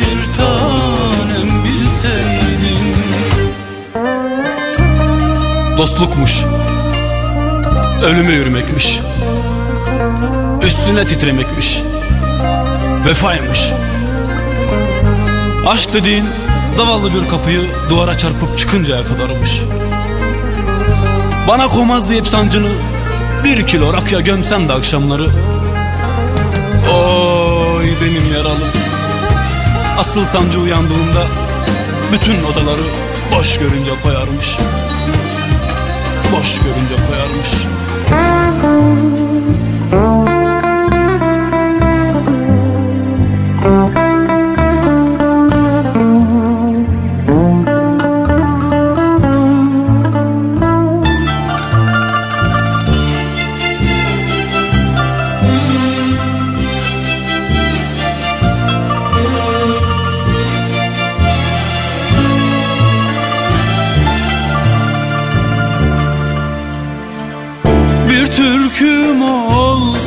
bir tanem bilseydim. Dostlukmuş. Ölüme yürümekmiş. Üstüne titremekmiş. Vefaymış. Aşk dediğin zavallı bir kapıyı duvara çarpıp çıkıncaya kadarmış Bana komaz deyip sancını bir kilo rakıya gömsem de akşamları. Oy benim yaralım Asıl sancı uyandığında bütün odaları boş görünce koyarmış. Boş görünce koyarmış türküm olsun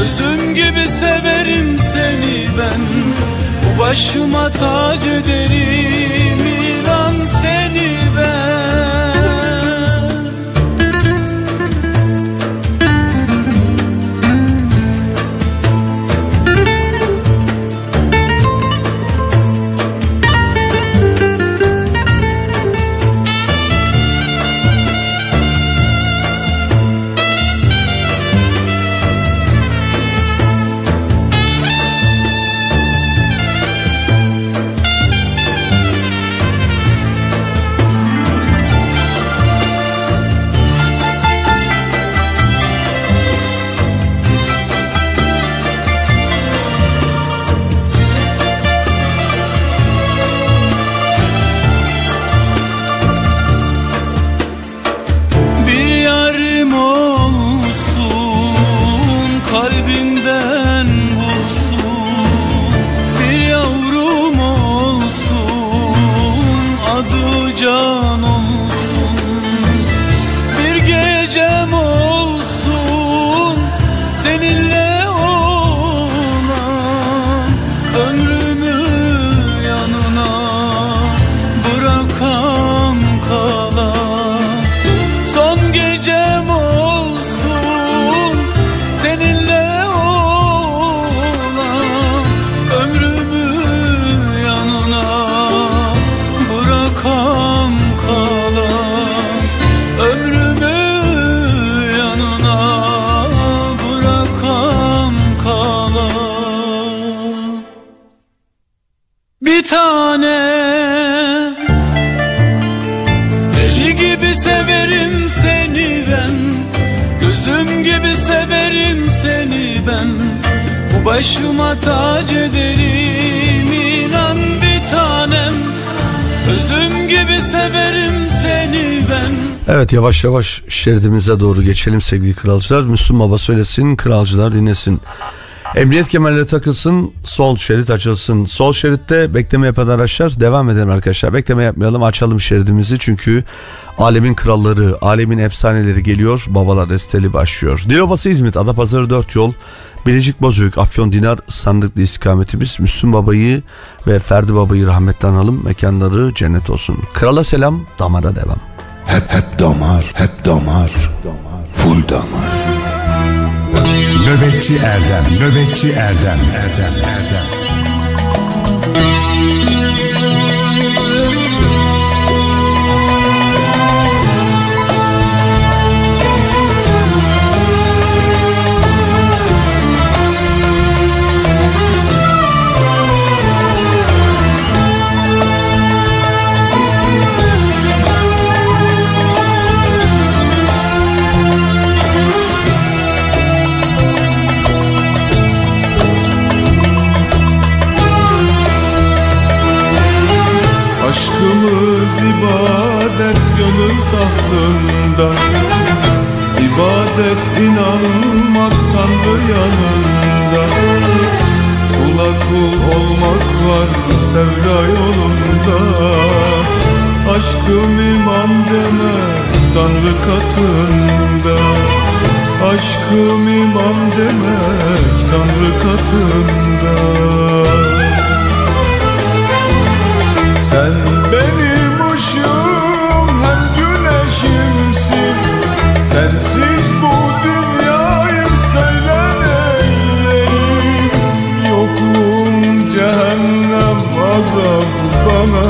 Sözüm gibi severim seni ben. Bu başıma tac ederim Evet yavaş yavaş şeridimize doğru geçelim sevgili kralcılar. Müslüm Baba söylesin, kralcılar dinlesin. Emniyet kemerleri takılsın, sol şerit açılsın. Sol şeritte bekleme yapan araçlar devam edelim arkadaşlar. Bekleme yapmayalım, açalım şeridimizi çünkü alemin kralları, alemin efsaneleri geliyor. Babalar desteli başlıyor. Dilovası İzmit, Adapazarı 4 yol, Bilecik Bozüyük, Afyon Dinar sandıklı istikametimiz. Müslüm Baba'yı ve Ferdi Baba'yı rahmetle analım. Mekanları cennet olsun. Krala selam, damara devam. Hep hep damar, hep damar. Full damar. Nöbetçi Erdem, Nöbetçi Erdem, Erdem, Erdem. İbadet gönül tahtında. İbadet inanmak Tanrı yanında. Kula kul olmak var sevda yolunda. Aşkım iman demek Tanrı katında. Aşkım iman demek Tanrı katında. Sen benim Sensiz bu dünyayı söylen eyleyim Yokluğum cehennem azap bana.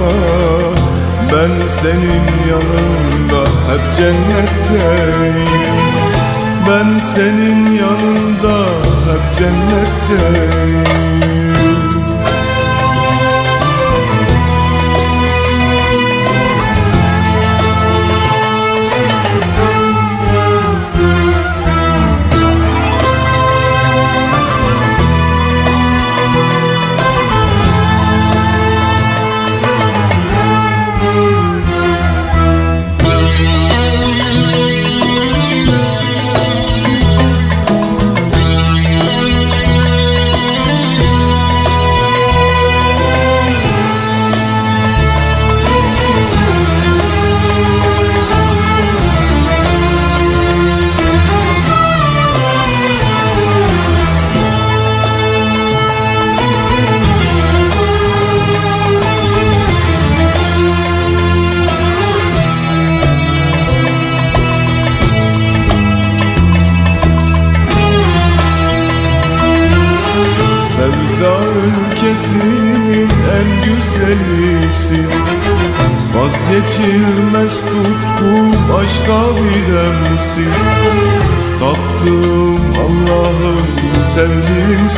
Ben senin yanında hep cennetteyim. Ben senin yanında hep cennetteyim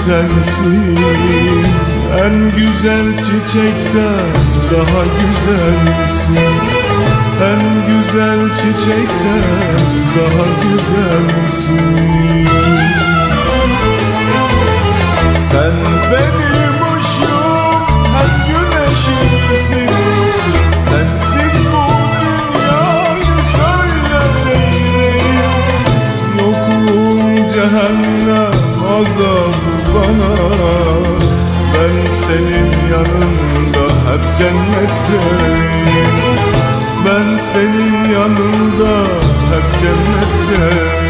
sensin. En güzel çiçekten daha güzelsin. En güzel çiçekten daha güzelsin. Sen benim ışığım hem güneşimsin. Sensiz bu dünyayı söylemeyim Yokluğun cehennem azabı bana. Ben senin yanında hep cennetteyim. Ben senin yanında hep cennetteyim.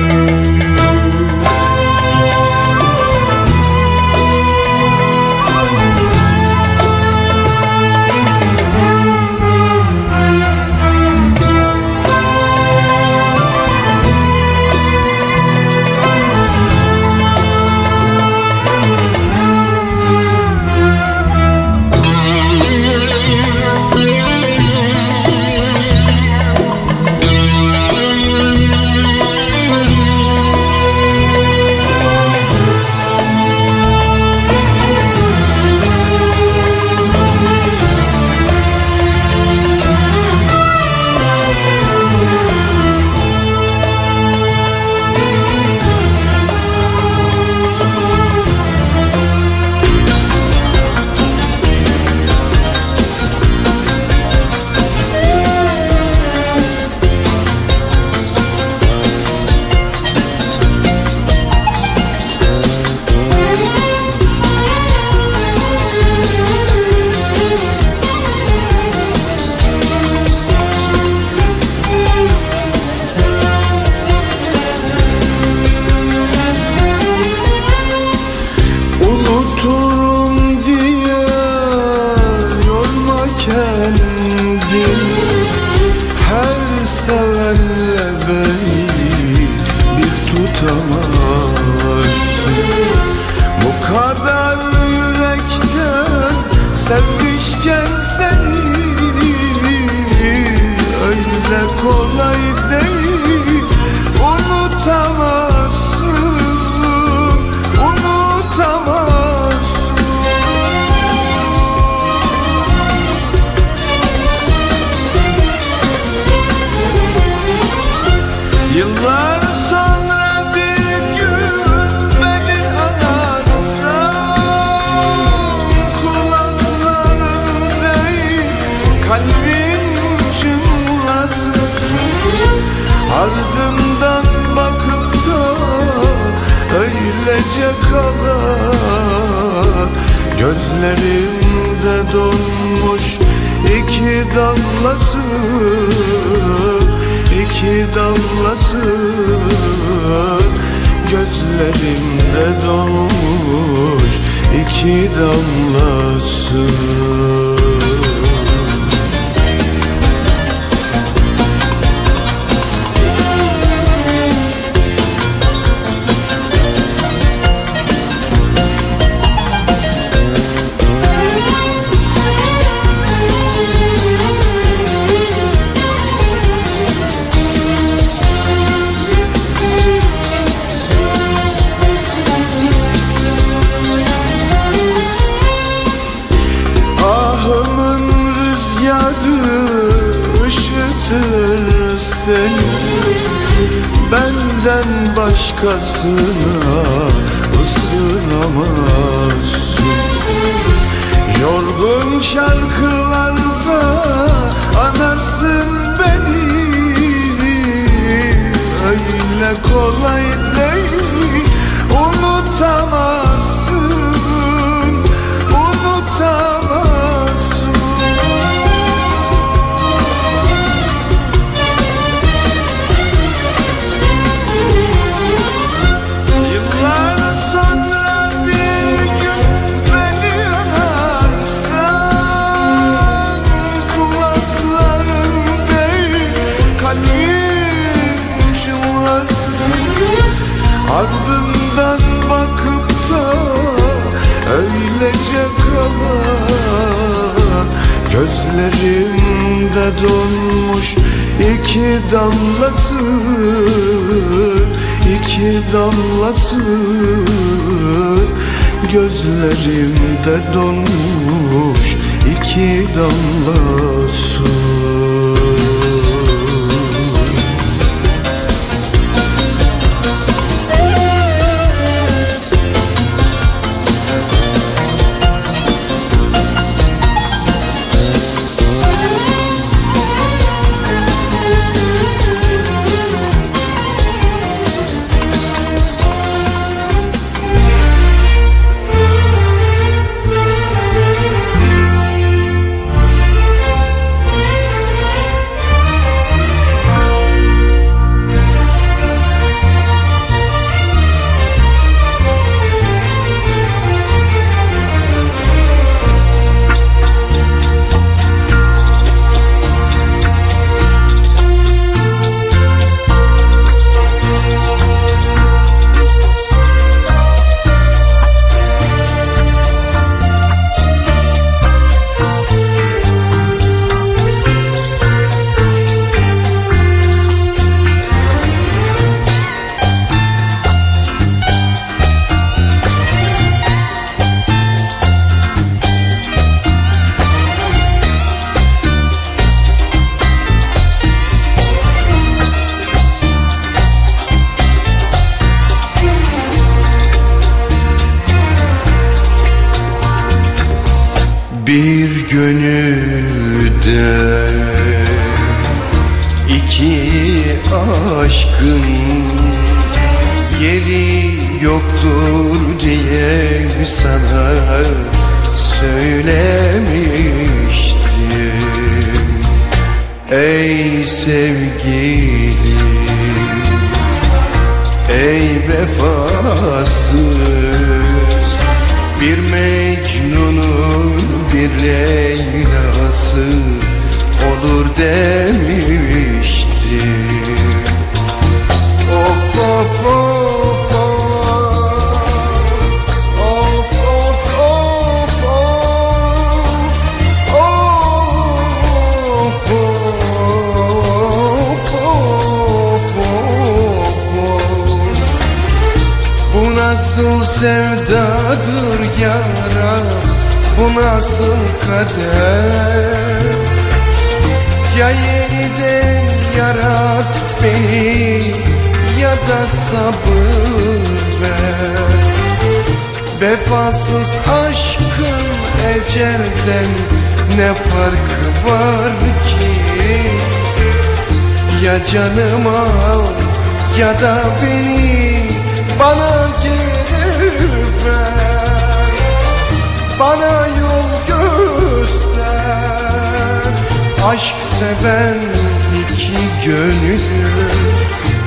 damlası Gözlerimde donmuş iki damlası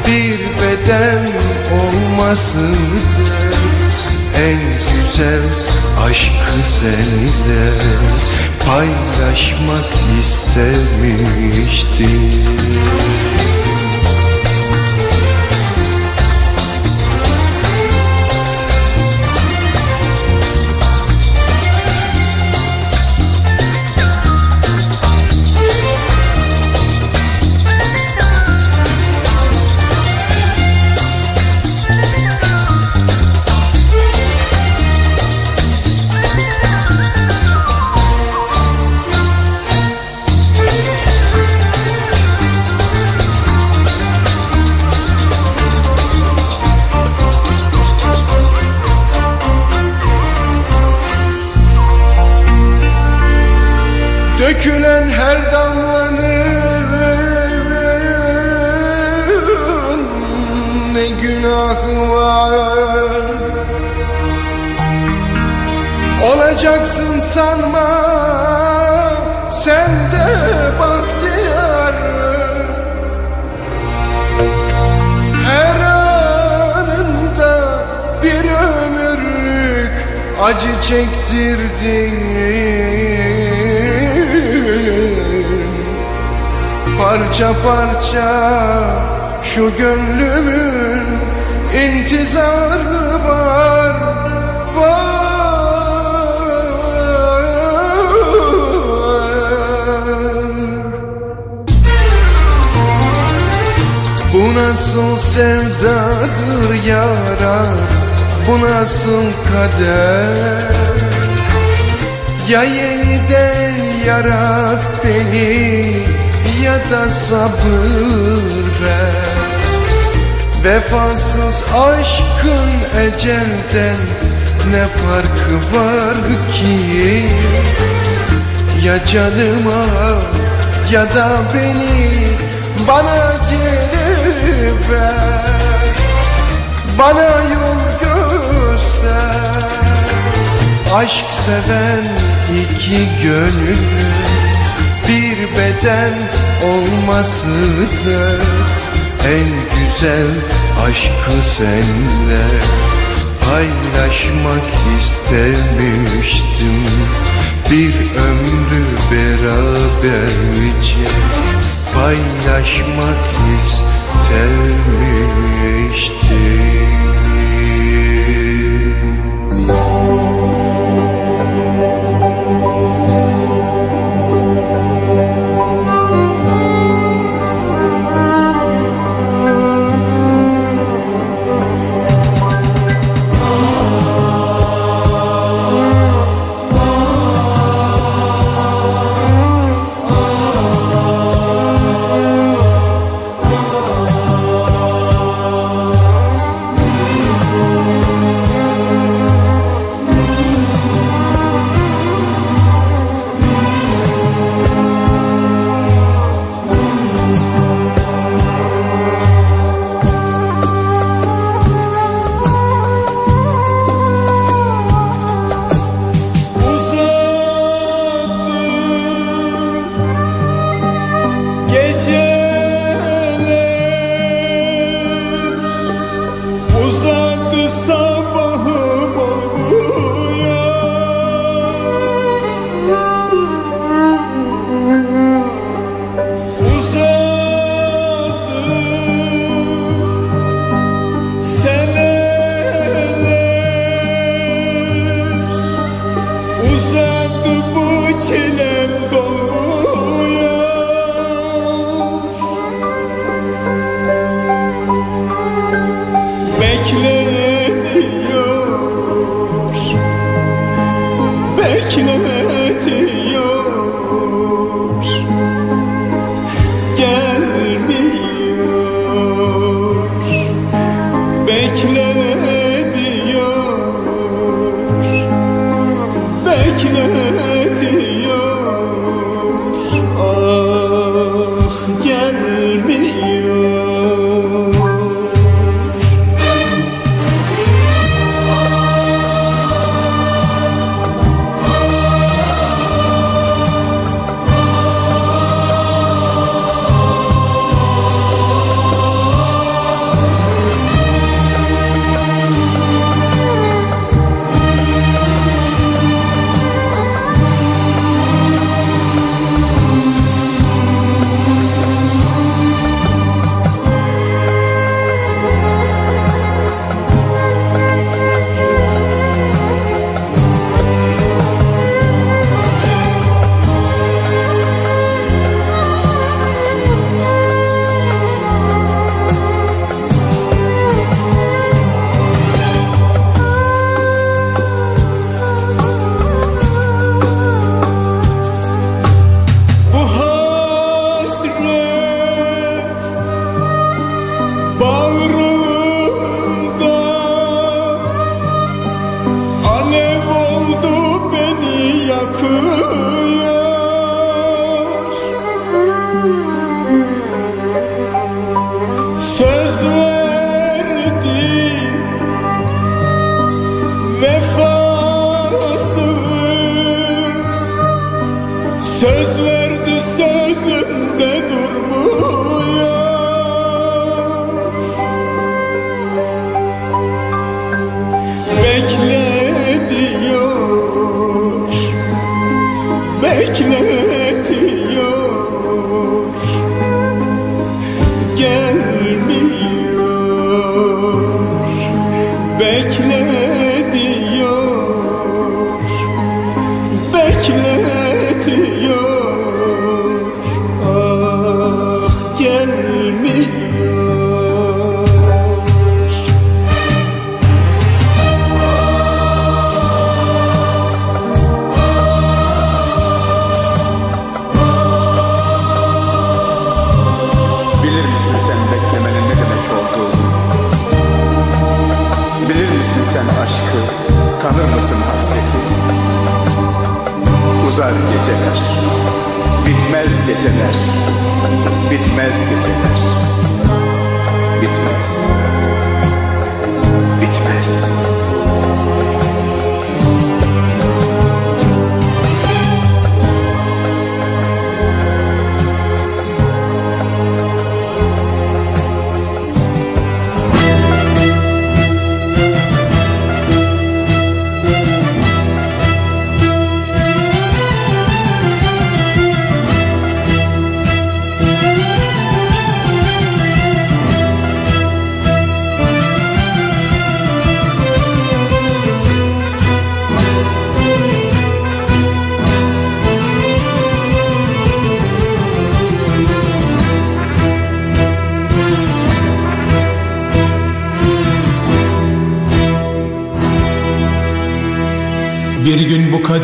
bir beden olmasıdır. En güzel aşkı seninle paylaşmak istemiştim. çektirdin. Parça parça şu gönlümün intizarı var Var. Bu nasıl sevdadır yarar bu nasıl kader? Ya yeniden yarat beni Ya da sabır ver. Vefasız aşkın ecelden ne farkı var ki? Ya canıma ya da beni bana geri ver. Bana yol Aşk seven iki gönül Bir beden olmasıdır. En güzel aşkı senle Paylaşmak istemiştim. Bir ömrü beraberce Paylaşmak istemiştim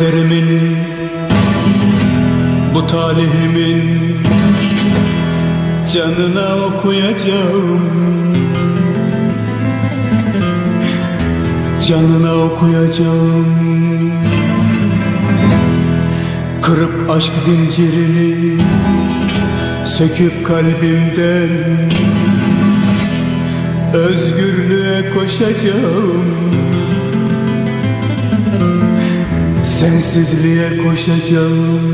kaderimin Bu talihimin Canına okuyacağım. Canına okuyacağım. Kırıp aşk zincirini Söküp kalbimden Özgürlüğe koşacağım Sensizliğe koşacağım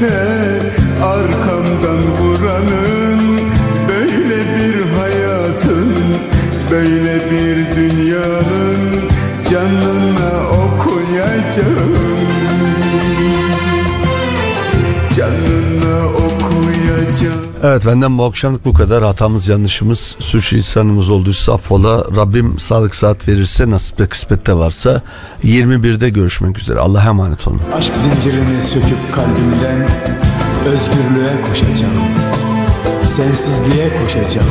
de arkamdan vuranın Böyle bir hayatın, böyle bir dünyanın Canına okuyacağım. Canına okuyacağım Evet benden bu akşamlık bu kadar. Hatamız yanlışımız sürçülisanımız olduysa affola. Rabbim sağlık saat verirse nasipte kısmette varsa 21'de görüşmek üzere. Allah'a emanet olun. Aşk zincirini söküp kalbimden Özgürlüğe koşacağım Sensizliğe koşacağım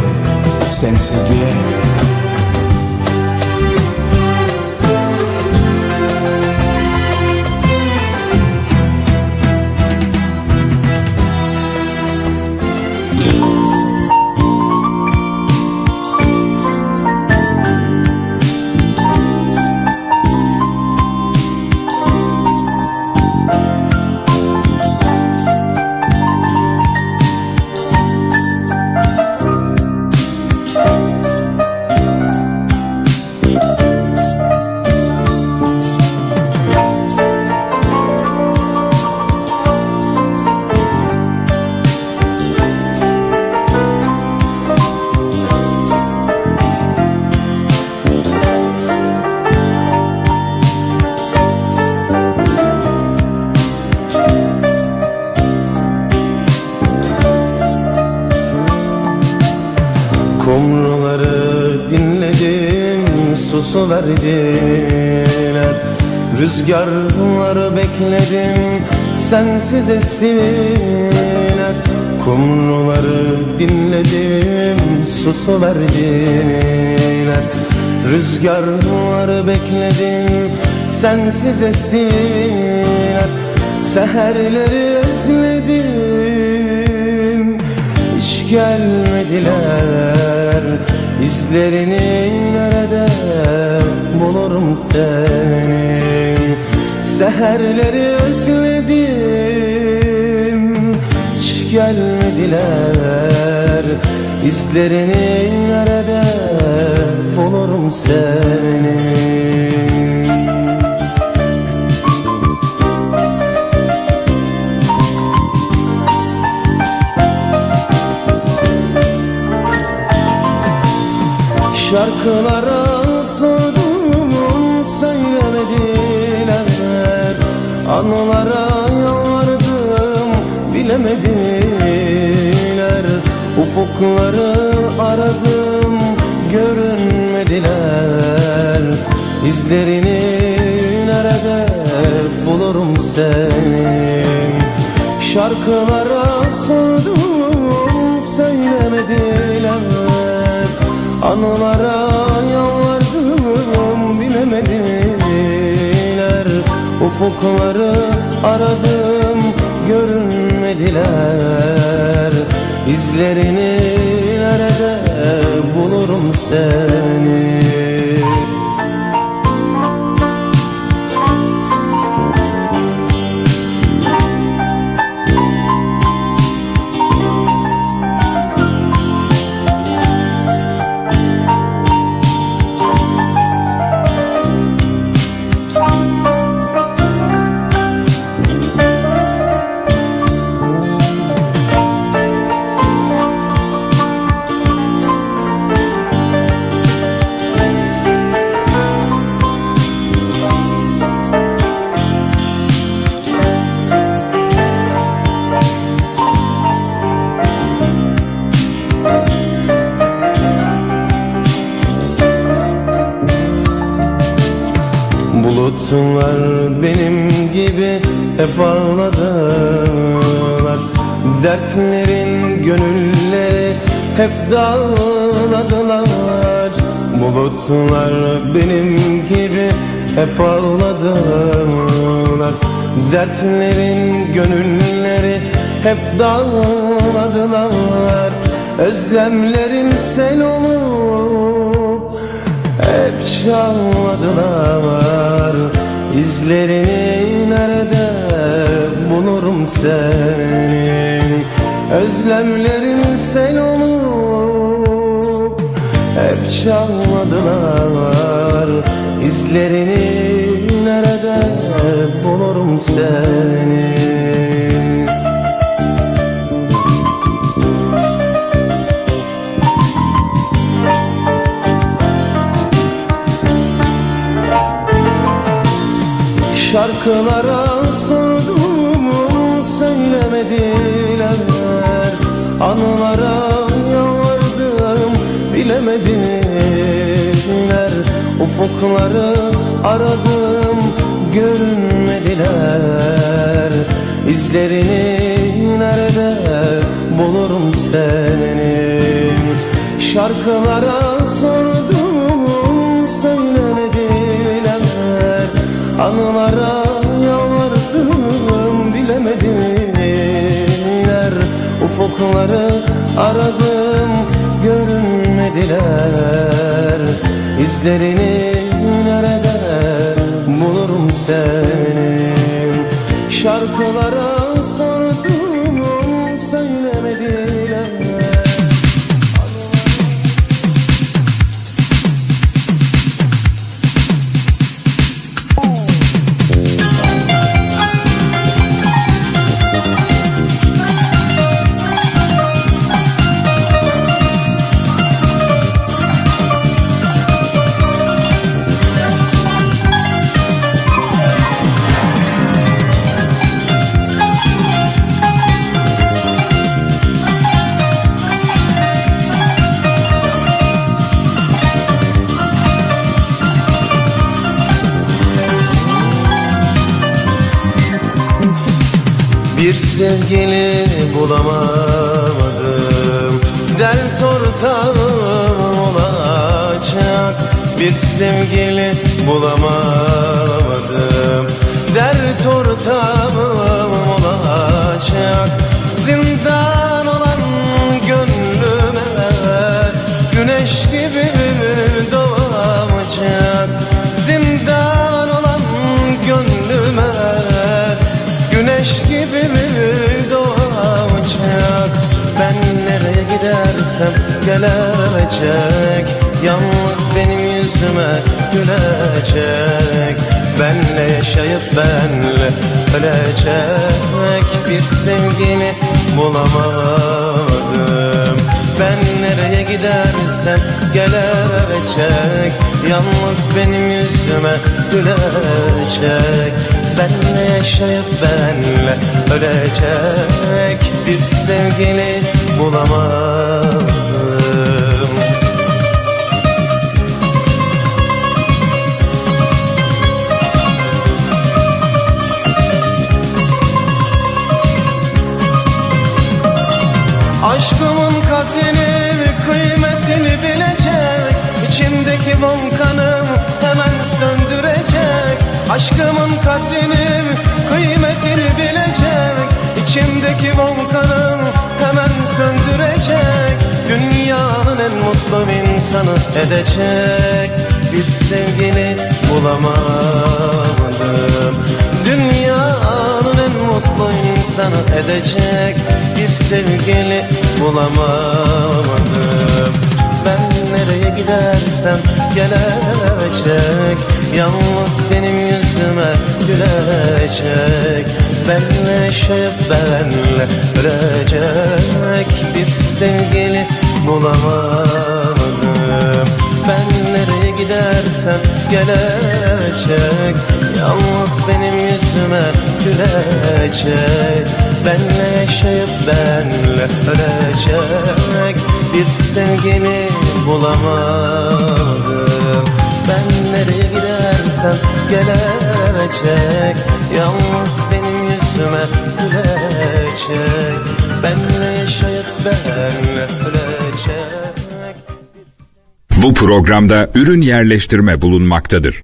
Sensizliğe sensiz estiler Kumruları dinledim susu verdiler Rüzgarları bekledim sensiz estiler Seherleri özledim hiç gelmediler. İzlerini nerede bulurum seni? Seherleri özledim gelmediler İzlerini nerede bulurum seni? Şarkılara sordum söylemediler. Anılara yalvardım bilemediler Ufukları aradım görünmediler. İzlerini nerede bulurum seni Şarkılara sordum söylemediler. Anılara yalvardım bilemediler. Ufukları aradım görünmediler İzlerini nerede bulurum seni hep görünmediler İzlerini nerede bulurum senin? Şarkılara ölecek Bir sevgini bulamadım. Ben nereye gidersem gelecek. Yalnız benim yüzüme gülecek. Benle yaşayıp benle ölecek Bir sevgili bulamadım Aşkımın kadrini kıymetini bilecek. İçimdeki volkanım hemen söndürecek. Aşkımın kadrini kıymetini bilecek. İçimdeki volkanım hemen söndürecek. Dünyanın en mutlu insanı edecek. Bir sevgili bulamadım. Dünyanın en mutlu insanı edecek Bir sevgili bulamadım. Ben nereye gidersem gelecek Yalnız benim yüzüme gülecek. Benle yaşayıp benle ölecek Bir sevgili bulamadım. Ben nereye gidersem gelecek Yalnız benim yüzüme gülecek Benle yaşayıp benle ölecek. Bir sevgili bulamadım. Ben nereye gidersem gelecek. Yalnız benim yüzüme gülecek Benle yaşayıp benle ölecek. Bu programda ürün yerleştirme bulunmaktadır.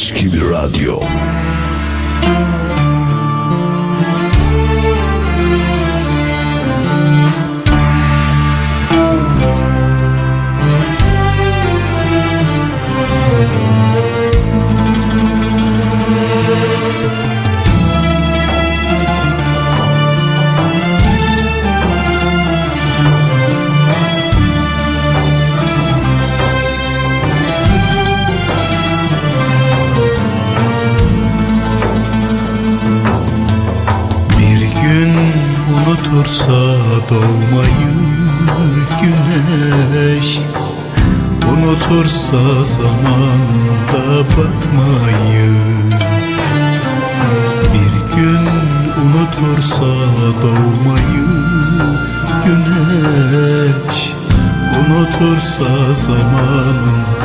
İlaç gibi radyo unutursa doğmayı güneş Unutursa zamanda batmayı. Bir gün unutursa doğmayı güneş Unutursa zamanında